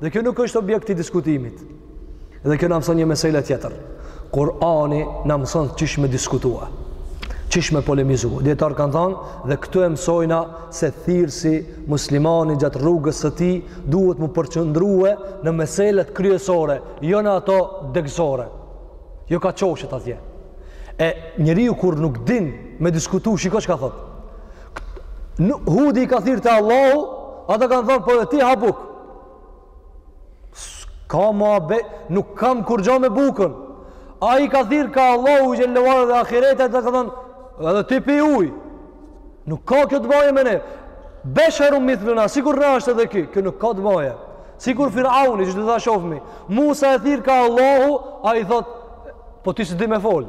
Dhe kjo nuk është objekt i diskutimit. Dhe kjo na mëson një mesele tjetër. Kur'ani na mëson qysh me diskutue, qysh me polemizu. Dijetarët kanë thanë dhe këtu e mësojna se thirrësi muslimani gjatë rrugës së tij duhet m'u përqendrue në meselet kryesore, jo në ato degëzore. Jo ka çoshet atje. E njeriu kur nuk din me diskutu, shiko çka thotë. Hudi i ka thirrë te Allahu, ata kanë thanë, po edhe ti ha bukë. S'ka, ma be, nuk kam kurgjo me bukën. Ai i ka thirrë ka Allahu xhelle ue ala dhe ahireti, ata kanë thanë, edhe ti pi ujë. Nuk ka kjo të bajë me ne. Besherun mithluna, sikur na asht edhe ky, kjo nuk ka të bajë. Sikur Firauni, do ta shofmi, Musa e thirr ka Allahu, ai thotë, po ti s'di me folë.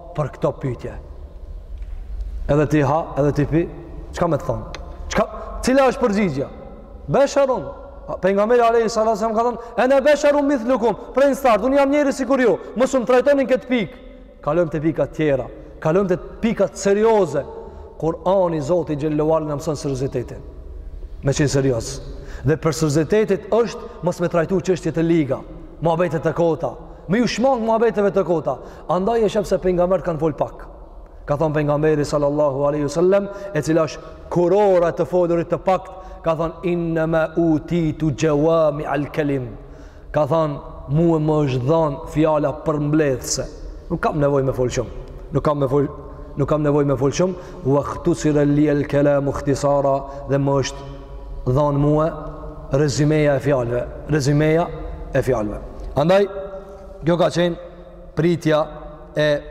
për këto pyetje. Edhe ti ha, edhe ti pi, çka me thon? Çka cila është përgjigja? Besherun. Pejgamberi alayhi salatu wasallam ka thënë, "Ene besherun mithlukum." Prej në start, unë jam njeri sikur ju. Mos më trajtoni n'këtë pikë. Kalojmë te pika tjera. Kalojmë te pika serioze. Kur'ani Zoti xhelle ue ala na mëson seriozitetin. Me qenë serioz. Dhe prej seriozitetit është mos me trajtu çështje të liga, muhabete të kota. Me ju shmang muhabeteve të kota. Andaj e shef se pejgamberët kanë fol pak. Ka thënë pejgamberi sallallahu alaihi wasallam, e cila është kurora e të folurit të paktë, ka thënë innama utitu jawami al-kalim. Ka thënë mua më është dhënë fjala përmbledhëse. Nuk kam nevojë me fol shumë. Nuk kam me fol nuk kam nevojë me fol shumë wa ikhtusira li al-kalam ikhtisara dhe më është dhënë mua rezimeja e fjalëve, rezimeja e fjalëve. Andaj kjo ka qenë pritja e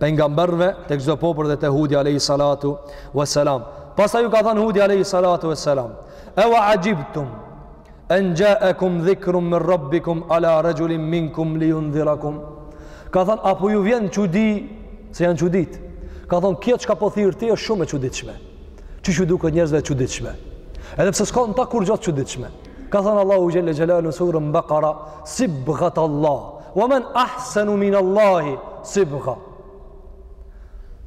pejgamberëve tek çdo popull dhe te Hudi alayhi salatu wassalam. Pastaj ju ka thënë Hudi alayhi salatu wassalam: "E wa ajibtum an ja'akum dhikrun min rabbikum ala rajulin minkum liyundhirakum." Ka thënë, "A po ju vjen çudi se janë çudit?" Ka thënë, "Kjo çka po thirr ti është shumë e çuditshme." Qysh ju duket njerëzve e çuditshme. Edhe pse s'ka në ta kurgja të çuditshme. Ka thënë Allahu xhelle xhelalu surën Bakara, Sibghat Allah, wa man ahsanu min Allahi sibgha.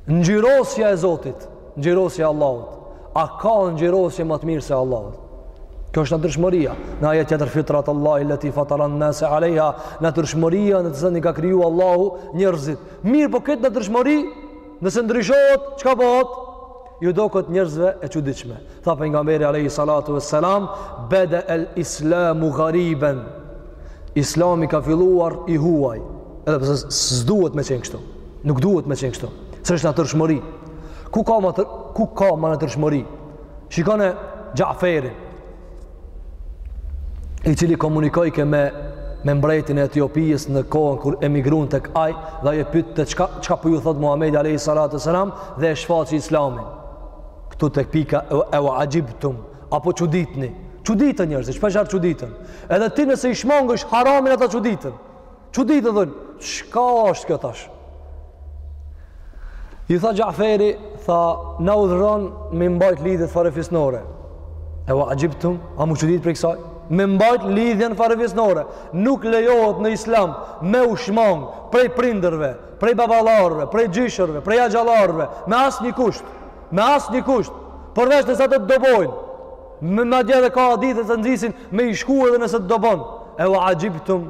Ngjyrosja e Zotit, ngjyrosja e Allahut. A ka ngjyrosje më të mirë se Allahut? Kjo është natyrshmëria. Në ajet tjetër fitrat Allahi lati fatara an-nas aleha, natyrshmëria në të cilën i ka kriju Allahu njerëzit. Mirëpo këtë natyrshmëri nëse ndryshohet, çka bëhet? Ju doket njerëzve e çuditshme. Tha pejgamberi alayhi salatu wassalam, Bede el Islamu Gariben. Islami ka filluar i huaj. Edhe pse s'duhet me qenë kështu. Nuk duhet me qenë kështu. Se është natyrshmëri. Ku ka ma, tër, ku ka ma natyrshmëri? Shikone Xhaferin. i cili komunikojke me me mbretin e Etiopisë në kohën kur emigruan tek ai dhe ai e pyette çka çka po ju thotë Muhamedi alayhi salatu selam dhe e shfaqi islamin. Këtu tek pika e wa ajibtum a po çuditni. Çuditen njerëzit, çfarë çuditen? Edhe ti nëse i shmangesh haramin ata çuditen. Çuditen, thojnë, çka është kjo tash? I tha Xhaferi, tha, na urdhëron me i mbajt lidhjet farefisnore. E wa ajibtum, a m'u çudit prej kësaj? Me mbajt lidhjen farefisnore. Nuk lejohet në islam me u shmang prej prindërve, prej baballarve, prej gjyshërve, prej axhallarve, me asnjë kusht, me asnjë kusht, përveç nëse ata të dëbojnë. Me madje edhe ka hadithe të nxisin me i shku edhe nëse të dëbon. E wa ajibtum,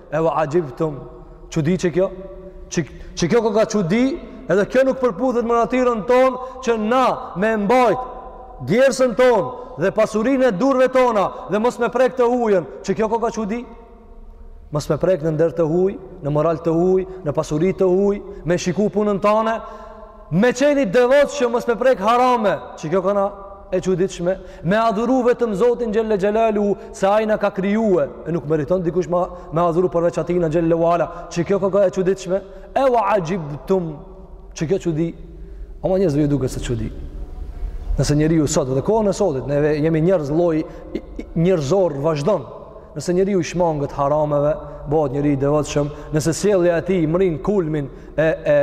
E wa ajibtum, çudi qe kjo, qe, qe kjo koka çudi, edhe kjo nuk përputhet me natyrën tonë që na me mbajt djersën tonë dhe pasurinë e durve tona dhe mos me prek të hujën, qe kjo koka çudi. Mos me prek në nder të huj, në moral të huj, në pasuri të huj, me shiku punën tane, Me qenë i devotshëm mos me prek harame, që kjo koka e çuditshme, me adhuru vetëm Zotin xhelle xhelalu se ai na ka krijuar, e nuk meriton dikush ma, me adhuru përveç atina xhelle wala, që kjo koka e çuditshme, e wa axhibtum, që kjo çudi. Ama njerëzve ju duket se çudi. Nëse njeriu sot edhe kohën e sotit, ne jemi njerëz lloj njerëzor vazhdon. Nëse njeriu i shmanget harameve, bohet njeri i devotshëm, nëse sjellja e tij mrin kulmin e e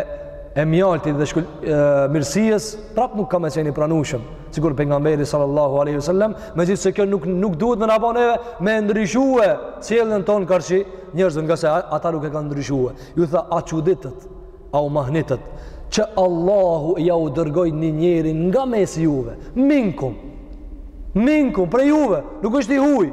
e mjaltit dhe shkul, e, mirësisë, prap nuk ka me qenë i pranushëm, sikur pejgamberi sallallahu aleyhi wasallam, megjithëse kjo nuk, nuk duhet me na bo neve me ndryshue sjelljen tonë karshi njerëzve, ngase ata nuk e kanë ndryshue. Ju tha, a u çuditët, a u mahnitët, që Allahu jau dërgoi një njeri nga mesi juve, minkum, minkum, prej juve, nuk është i huj,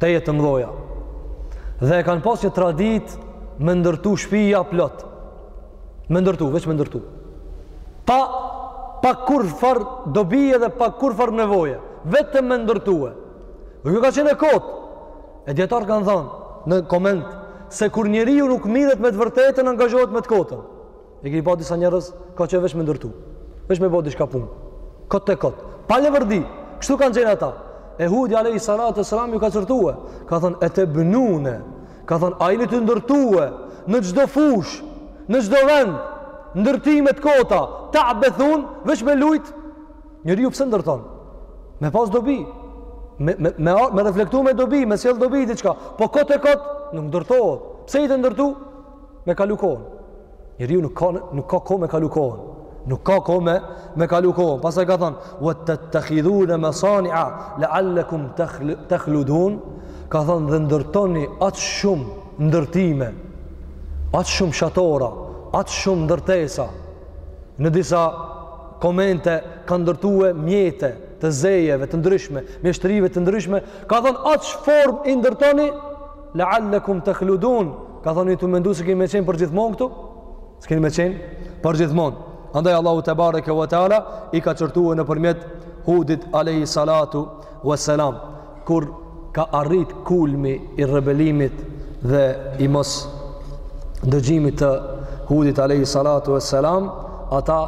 tejet të mdhoja dhe e kanë pas një traditë me ndërtu shpija plot me ndërtu, veç me ndërtu pa, pa kurrfarë dobie dhe pa kurrfarë nevoje vetëm me ndërtu e dhe kjo ka qenë e kotë e dijetarët kanë thanë në koment se kur njeriu nuk miret me të vërtetën angazhohet me të kotën E keni pa disa njerëz, kanë qejf veç me ndërtu. Veç me bo diçka punë. Kot e kot. Pa leverdi. Kështu kanë qenë ata. E Hudi alayhi salatu wassalam i ka qortue. Ka thonë, e tebnune. Ka thonë, a jeni tu ndërtue. Në çdo fushë. Në çdo vend. Ndërtime të kota. Ta'bethun. Veç me lujt. Njeriu pse ndërton. Me pas dobi. Me, me, me, me reflektu me dobi. Me sjell dobi diçka. Po kot e kot. Nuk ndërtohet. Pse je tu ndërtu? me kalu kohën. Njeriu nuk ka nuk ka kohë me kalu kohën. Nuk ka kohë me me kalu kohën. Pastaj ka thanë: "Wa tattakhidhuna masani'a la'allakum takhludun." Ka thanë dhe ndërtoni aq shumë ndërtime, aq shumë shatora, aq shumë ndërtesa. Në disa komente kanë ndërtue mjete të zejeve të ndryshme, mjeshtrive të ndryshme, ka thanë atë formë i ndërtoni La'allakum takhludun, ka thonë jeni tu mendu se keni me qenë përgjithmonë këtu? Se keni me qenë përgjithmonë. Andaj Allahu tebareke ve teala i ka qortuar nëpërmjet Hudit alayhi salatu wassalam kur ka arrit kulmi i rebelimit dhe i mosdëgjimit të Hudit alayhi salatu wassalam ata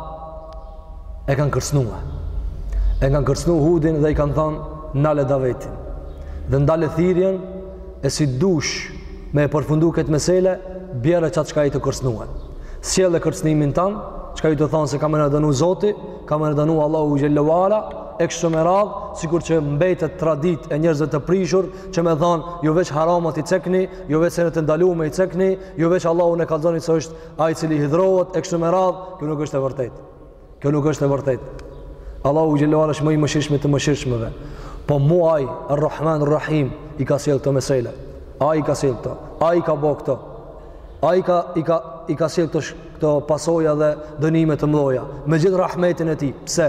e kanë kërcënue. E kanë kërcënu Hudin dhe i kanë thonë, ndale davetin. Dhe ndale thirjen, e si dush me e përfundu këtë mesele, bjere qatë çka je tu kërcënue. Sjelle kërcënimin tan, çka je tu thonë se ka me na dënu Zoti, ka me na dënu Allahu xhelle wala, e kështu me radhë, sikur që mbetet traditë e njerëzve të prishur, që me thonë, ju veç haramet i cekni, ju veç senet e ndalume i cekni, ju veç Allahu na kallzoni se është ai i cili hidhrohet e kështu me radhë, kjo nuk është e vërtetë. Kjo nuk është e vërtetë. Allahu xhelalu është më i mëshirshmi i të mëshirshmëve. Po mu ai Ar-Rahman Ar-Rahim i ka sjell këto mesela. Ai i ka sjell këto. Ai i ka bo këto. Ai i ka i ka i ka sjell këto këto pasoja dhe dënime të mëdha me gjithë rahmetin e tij. Pse?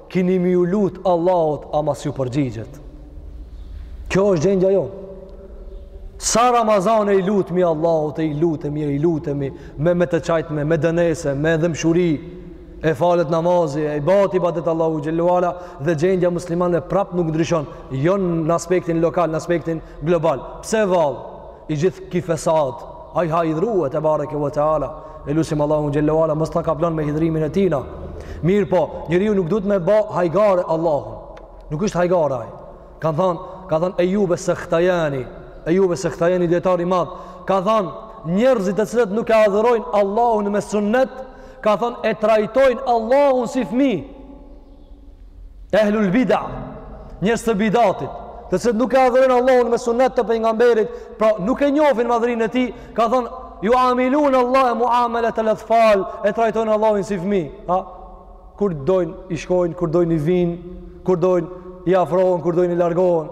Kini me ju lut Allahut ama s'ju përgjigjet. Kjo është gjendja jonë. Sa Ramazane i lutemi Allahut e i lutemi e i lutemi me me të qajtme, me dënesë, me dhembshuri, e falet namazi, e i bahet ibadet Allahut xhelle ue ala dhe gjendja e muslimanve prap nuk ndryshon, jo në aspektin lokal, në aspektin global. Pse vallë? I gjithë ky fesad, Ai asht hidhrue tebareke ve teala, e lusim Allahun xhelle ala mos t'na kaplon me hidhrimin e tijna. Mirëpo, njeriu nuk duhet me ba hajgare Allahun. Nuk është hajgare ai. Kanë thanë, ka thanë Ejub es Sahtijani, Ejub es Sahtijani dijetar i madh, ka thanë njerëzit të cilët nuk e adhurojnë Allahun me sunnet, ka thanë e trajtojnë Allahun si fëmijë. Ehlul bida, njerëz të bidatit, të cilët nuk e adhurojnë Allahun me sunnet të pejgamberit, pra nuk e njofin madhërinë e tij, ka thanë, juamilune Allahe muameletel etfal, e trajtojnë Allahun si fmi, ha? kur dojnë i shkojnë, kur dojnë i vijnë, kur dojnë i afrohen, kur dojnë i largohen,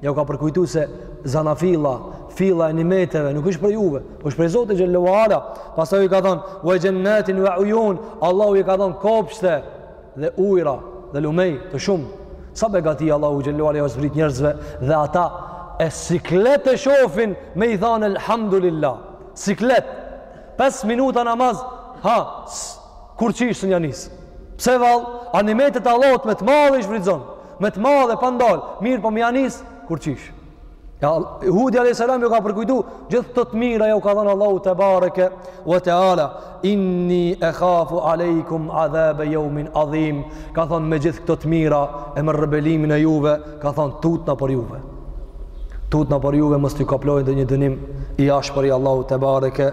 Jau ka përkujtu se zanafilla, filla e nimeteve, nuk është prej juve, është prej Zotit xhelle ue ala. Pastaj ju ka thonë, ue xhennatin, ue ujun, Allahu i ka dhonë kopshte dhe ujra dhe lumej të shumtë. Sa begati Allahu xhelle ue ala jau zbret njerëzve dhe ata siklet e shofin me i thonë, elhamdulillah, siklet, 5 minuta namaz, ha, së, Kurrqysh s'ja nis. Pse vallë, ha nimetet e Allahut me të madhe i shfrytëzon. Me të madhe pa ndal, mirëpo me ja nis kurrqysh. Ja, Hudi a.s. ju ka përkujtu, gjithë këto të mira ju ka dhënë Allahu tebareke wa teala, inni ekhafu alejkum adhabe jeumin adhim, ka thonë me gjithë këto të mira e me rebelimin e juve, ka thonë tutna për juve. Tutna për juve mos t'ju kaplojë ndonjë dënim i ashpër i Allahut tebareke,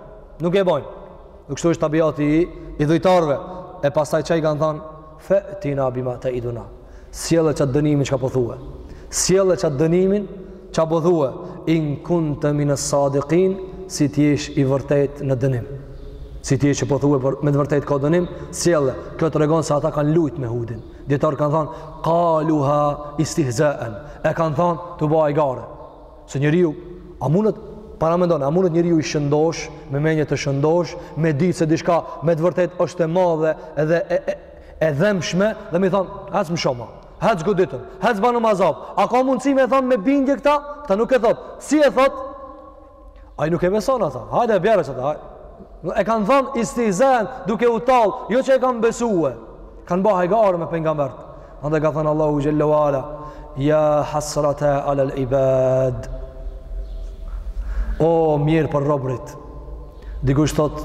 Nuk e bojmë. Nuk, kshtu është tabiati i idhujtarve. E pastaj ça i kanë thanë, fe'tina bima teiduna. Sjelle qatë dënimin çka po thue. Po sjelle qatë dënimin çka po thue. In kunte mines sadikin, si t'jesh i vërtetë në dënim. Si t'jesh i, po thue me të vërtet ka dënim, sjelle. Kjo tregon se ata kanë lujt me Hudin. Dijetarët kanë thanë, kaluha istihzaen. E kanë thanë, tu ba hajgare. Se njeriu, a mundet, paramendone, a mundet njeriu i shëndosh, me menje të shëndosh, me ditë se diçka, me të vërtet është e madhe edhe e, e, e dhemshme, dhe me i thonë, hec më shoma, hec goditëm, hec banum azab, a ka mundësi me thonë me bindje këta, këta nuk e thotë, si e thotë, ai nuk e beson ata, hajde e bjere qata, hajde, e kanë thonë istihzaen duke u tallë, jo që e kanë besuë, kanë bë hajgare me pejgamberët, Andaj ka thënë Allahu xhelle ue ala, ja hasrata ala l'ibad. O, mjerë për robrit. Dikush thot,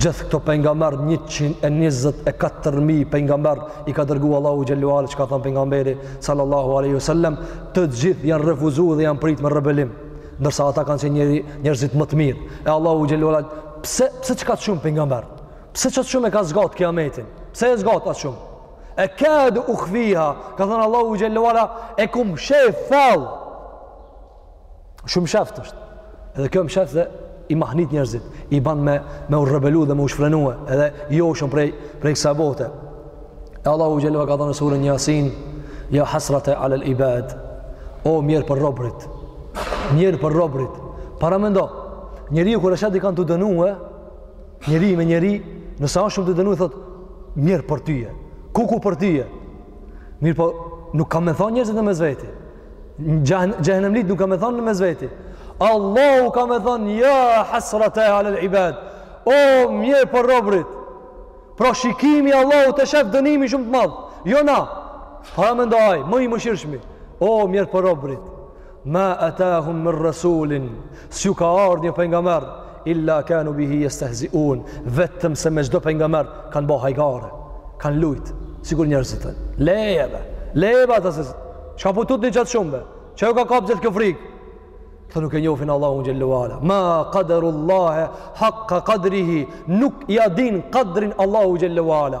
gjithë këto pejgamber, 124.000 pejgamber, i ka dërgu Allahu xhelle ue ala, që ka thënë pejgamberi, sallallahu aleyhi sallam, të gjithë janë refuzu dhe janë prit me rebelim. Ndërsa ata kanë qen njeri, njerzit më të mirë. E Allahu xhelle ue ala, pse, pse qaq shumë pejgamber? Pse qaq shumë e ka zgatë kiametin? Pse e zgat aq shumë? Ekadu ukhfiha, ka thënë Allahu xhelle ue ala, e kom mshef fell. Shumë mshefët është. Edhe kjo mshefte i mahnit njerëzit, i ban me, me u rebelu dhe me u shfrenue, edhe joshen prej, prej kësaj bote. E Allahu xhelle ue ala ka thënë në suren jasin, ja hasrate alel ibad, o mjerë për robrit, mjerë për robrit. Paramendo, njeriu kur e sheh dikan të dënue, Njeri me njeri, nëse e sheh shumë të dënuar thot mjerë për ty. Kuku për ty? Mirëpo nuk kan me thon njerëzit në mes veti. Xhehenemlit nuk kan me thon në mes veti. Allahu ka me thon ja hasrata ala al ibad. O mjerë për robrit. Pra shikimi i Allahut e shef dënimin shumë të madh. Jo na. Paramendo, ai më i mëshirshmi. O mjerë për robrit. Ma atahum min rasulin s'ju ka ardhur një pejgamber illa kanu bihi yastehzi'un vetëm se me çdo pejgamber kanë bë hajgare kanë lujt sikur njerëzit le bre le bre ata se çka po tutni qaq shumë bre çka ju ka kap gjithë kjo frik këta nuk e njofin Allahun xhelle ue ala ma qadarullah haqqa qadrihi nuk ja din qadrin Allahut xhelle ue ala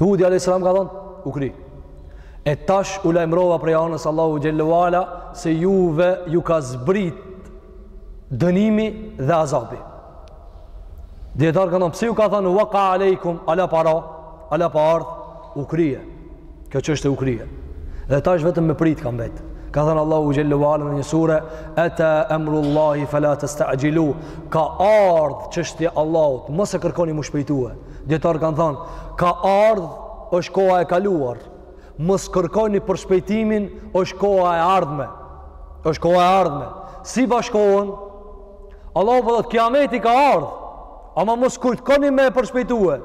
Hudi a.s. ka thonë, u kri. E tash u lajmërova prej anës Allahu xhelle ue ala se juve ju ka zbrit dënimi dhe azabi. Dijetarët kan thonë, pse ju ka thonë, waka alejkum, hala pa ar, hala pa ardhë, u krye. Kjo çështje u krye. Dhe tash vetëm me pritë ka mbet. Ka thënë Allahu xhelle ue ala në një sure Eta emru Allahi fela testa'xhiluh Ka ardhë çështja e Allahut Mos e kërkoni mu shpejtue Dijetarët kanë thonë, ka ardhë, është koha e kaluar. Mos kërkoni përshpejtimin, është koha e ardhme. është koha e ardhme. Si bashkohen? Allahu po thotë, kiameti ka ardhë. Ama mos kërkoni me e përshpejtue.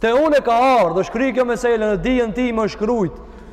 Te une ka ardhë, është kry kjo mesele, në dijen time është shkrujt.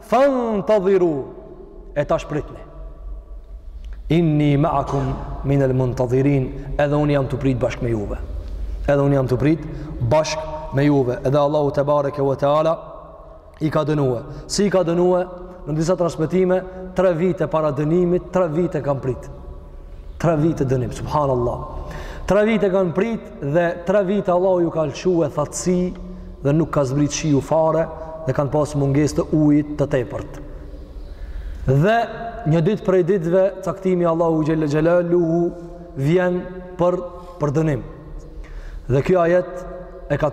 Fentedhiru e tash pritni. Inni meakum minel muntedhirin edhe unë jam të prit bashkë me juve. Edhe unë jam tu prit bashkë me juve. Edhe Allahu tebareke ve teala i ka dënue. Si i ka dënue? Në disa transmetime, tre vite para dënimit, tre vite kan prit. Tre vite dënim, subhanallah. Tre vite kan prit, Dhe tre vite Allahu ju ka lëshue thatësi dhe nuk ka zbrit shiu fare dhe kanë pas mungesë të ujit të tepërt. Dhe një ditë prej ditëve caktimi Allahut xhel-le xhelaluhu vjen për për dënim. Dhe kjo ajet e ka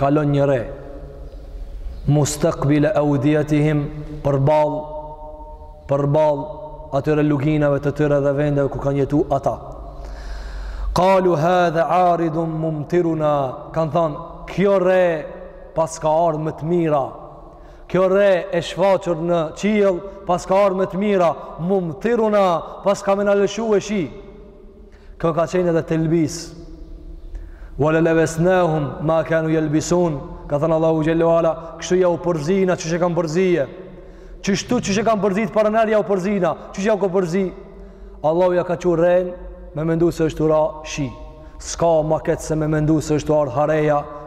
kalon një re mustakbile evdijetihim përballë përballë atyre luginave të tyre dhe vendeve ku kanë jetu ata kalu hadha aridun mumtiruna kanë thonë kjo re paska ardhë me të mira kjo re e shfaqur në qiell paska ardhë me të mira mumtiruna paska me na lëshue shi Kjo ka qenë edhe telbis. Ve le lebesnahum ma kanu jelbisun, ka thënë Allahu xhel-le ve ala, kështu jau përzina qysh e kan përzie. Qështu qysh e kan përzit për nërë jau përzina, qysh jau ka përzi. Allahu jau ka çu renë, me mendu se është tu ra shi. S'ka ma keq se me mendu se është tu ardhë hareja,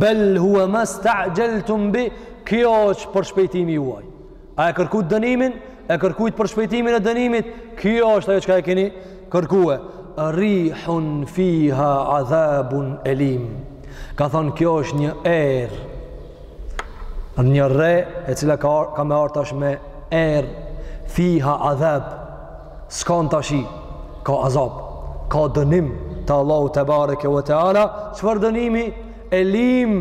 Bel huve mesta'xheltum bihi, kjo është përshpejtimi juaj. A e kërkujt dënimin, e kërkujt përshpejtimin e dënimit, kjo është ajo çka e keni kërkue. Rihun fiha adhabun elim. Ka thonë kjo është një erë, një re e cila ka, ka me ardh tash me erë, fiha adhab, S'ka n'ta shi, ka azab, ka dënim të Allahut tebareke ve teala, çfarë dënimi? Elim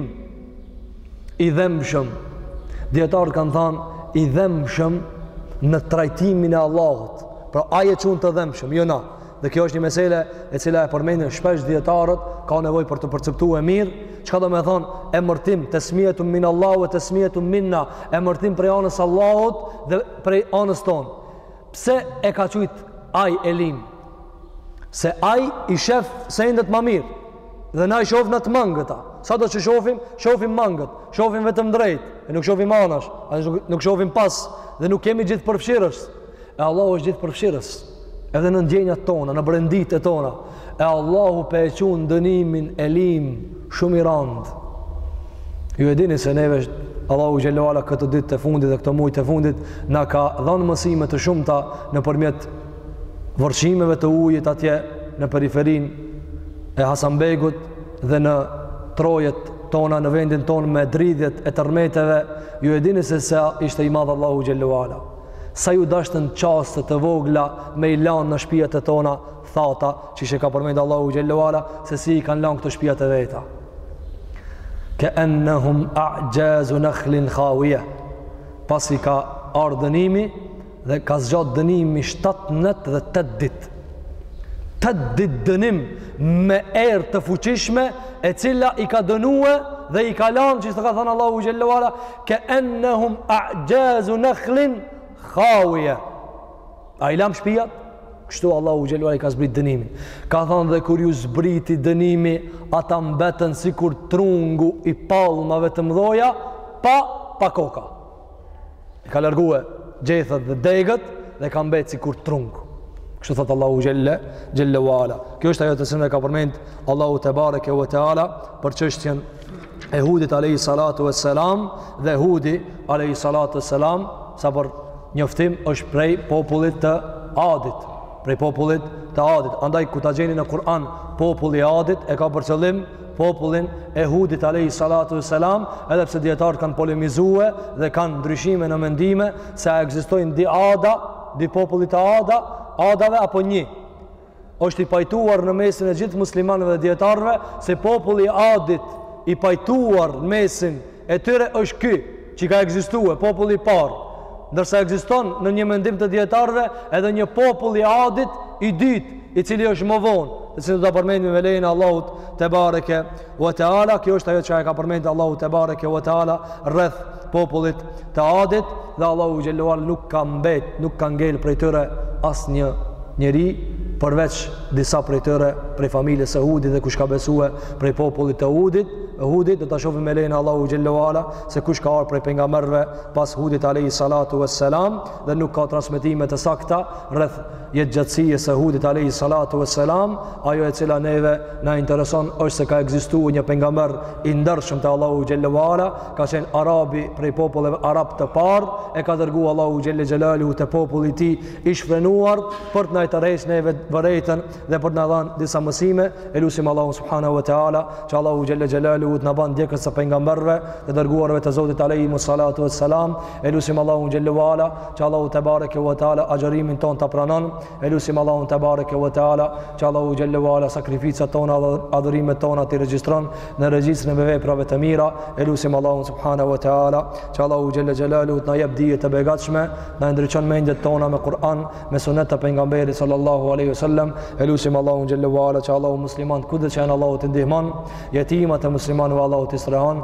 i dhemshëm. Dijetarët kanë thanë, i dhemshëm në trajtimin e Allahut. Pra ai e qun të dhemshëm, jo na. Dhe kjo është një mesele e cila e përmendin shpesh dijetarët, ka nevojë për t'u perceptue mirë, çka domethonë emërtim, tesmijetun minallah ve tesmijetun minna, emërtim prej anës Allahut dhe prej anës tonë. Pse e ka qujt ai Elim? Se ai i shef sendet ma mirë. Dhe na i shofna të mangëta. Sado që shofim? Shofim mangët. Shofim vetëm drejt. E nuk shofim anash. As nuk shofim pas. Dhe nuk jemi gjithëpërfshirës. E Allahu është gjithëpërfshirës. Edhe në ndjenjat tona, në brenditë tona. e Allahu pe e qun dënimin elim shumë i randë. Ju e dini se neve Allahu xhelle ve ala këto ditë të fundit dhe këto mujt të fundit na ka dhanë mësime të shumta nëpërmjet vërshimeve të ujit atje në periferinë e Hasanbegut dhe në trojet tona në vendin tonë me dridhjet e tërmeteve ju e dini se sa ishte i madh Allahu xhelle ve ala sa ju dashtën çaste të vogla me i lanë ne shpijat e tona tha ata qysh e ka përmend Allahu xhelle ve ala se si i kanë lanë këto shpijat e veta ke ennehum a'xhazu nakhlin khawije pasi ka ardhë dënimi dhe ka zgjatë dënimi 7 net dhe 8 dit 8 dit dënim me erë të fuqishme e cila i ka dënue dhe i ka lanë qysh ka thanë Allahu xhelle ve ala ke ennehum a'xhazu nakhlin khawije A i lamë shpijat? Kështu Allahu xhelle ve ala i ka zbrit dënimi. Ka thanë dhe kur ju zbriti dënimi, ata mbetën sikur trungu i palmave të mdhoja, pa, pa koka. I ka largue gjethet dhe degët dhe ka mbet sikur trungu. Kështu thotë Allahu xhelle, xhelle ve ala. Kjo është ajo të cilën e ka përmend Allahu tebareke ve teala për çështjen e Hudit alayhi salatu wassalam dhe Hudi alayhi salatu wassalam sa për njoftim është prej popullit të Adit prej popullit të Adit andaj ku ta gjeni në Kur'an populli i Adit e ka për qëllim popullin e Hudit alayhi salatu wassalam edhe pse dietarët kanë polemizuar dhe kanë ndryshime në mendime se a ekzistojnë dy Ada dy popullit të Ada Adave apo një Është i pajtuar në mesin e gjithë muslimanëve dhe dietarëve se populli i Adit i pajtuar në mesin e tyre është ky që ka ekzistuar populli i parë. Ndërsa ekziston në një mendim të dietarëve edhe një popull i Adit i dytë, i cili është më vonë, të cilin do ta përmendim me lejen e Allahut tebareke Wa ta'ala, kjo është ajo që e ka përmend Allahu tebareke wa ta'ala rreth popullit të Adit dhe Allahu xhelle ve ala nuk ka mbet, nuk ka ngel prej tyre asnjë njeri përveç disa prej tyre prej familjes së Hudit dhe kush ka besue prej popullit të Hudit, do ta shohim me lejen e Allahut xhelle ve ala se kush ka ardhur prej pejgamberëve pas Hudit alayhi salatu wassalam dhe nuk ka transmetime të sakta rreth jetëgjatësisë së Hudit alayhi salatu wassalam, ajo e cila neve na intereson është se ka ekzistuar një pejgamber i ndershëm te Allahu xhelle ve ala, ka qenë arabi prej populleve arab të parë, e ka dërguar Allahu xhelle xhelaluhu te populli i tij i shfrenuar për të na tërheqë neve vërejtjen dhe për të na dhënë disa mësime, e lusim Allahun subhanahu wa taala, që Allahu xhelle xhelaluhu të na ban ndjekës të pejgamberëve të dërguarve të Zotit alayhimus salatu wassalam, e lusim Allahun xhelle ve ala që Allahu te bareke u teala agjërimin tonë ta pranon e lusim Allahun te bareke u teala që Allahu xhallahu ala sakrificat tona dhe adhurimet tona t'i regjistron në regjistrin e veprave të mira e lusim Allahun subhanahu wa taala që Allahu xhallahu xhelaluhu të na jep dije të begatshme na ndriçon mendjet tona me Kur'an me sunet të pejgamberit sallallahu alaihi wasallam e lusim Allahun xhallahu ala që Allahu muslimanët kudo që janë Allahu t'i ndihmon jetimat e muslimanëve Allahu t'i strehon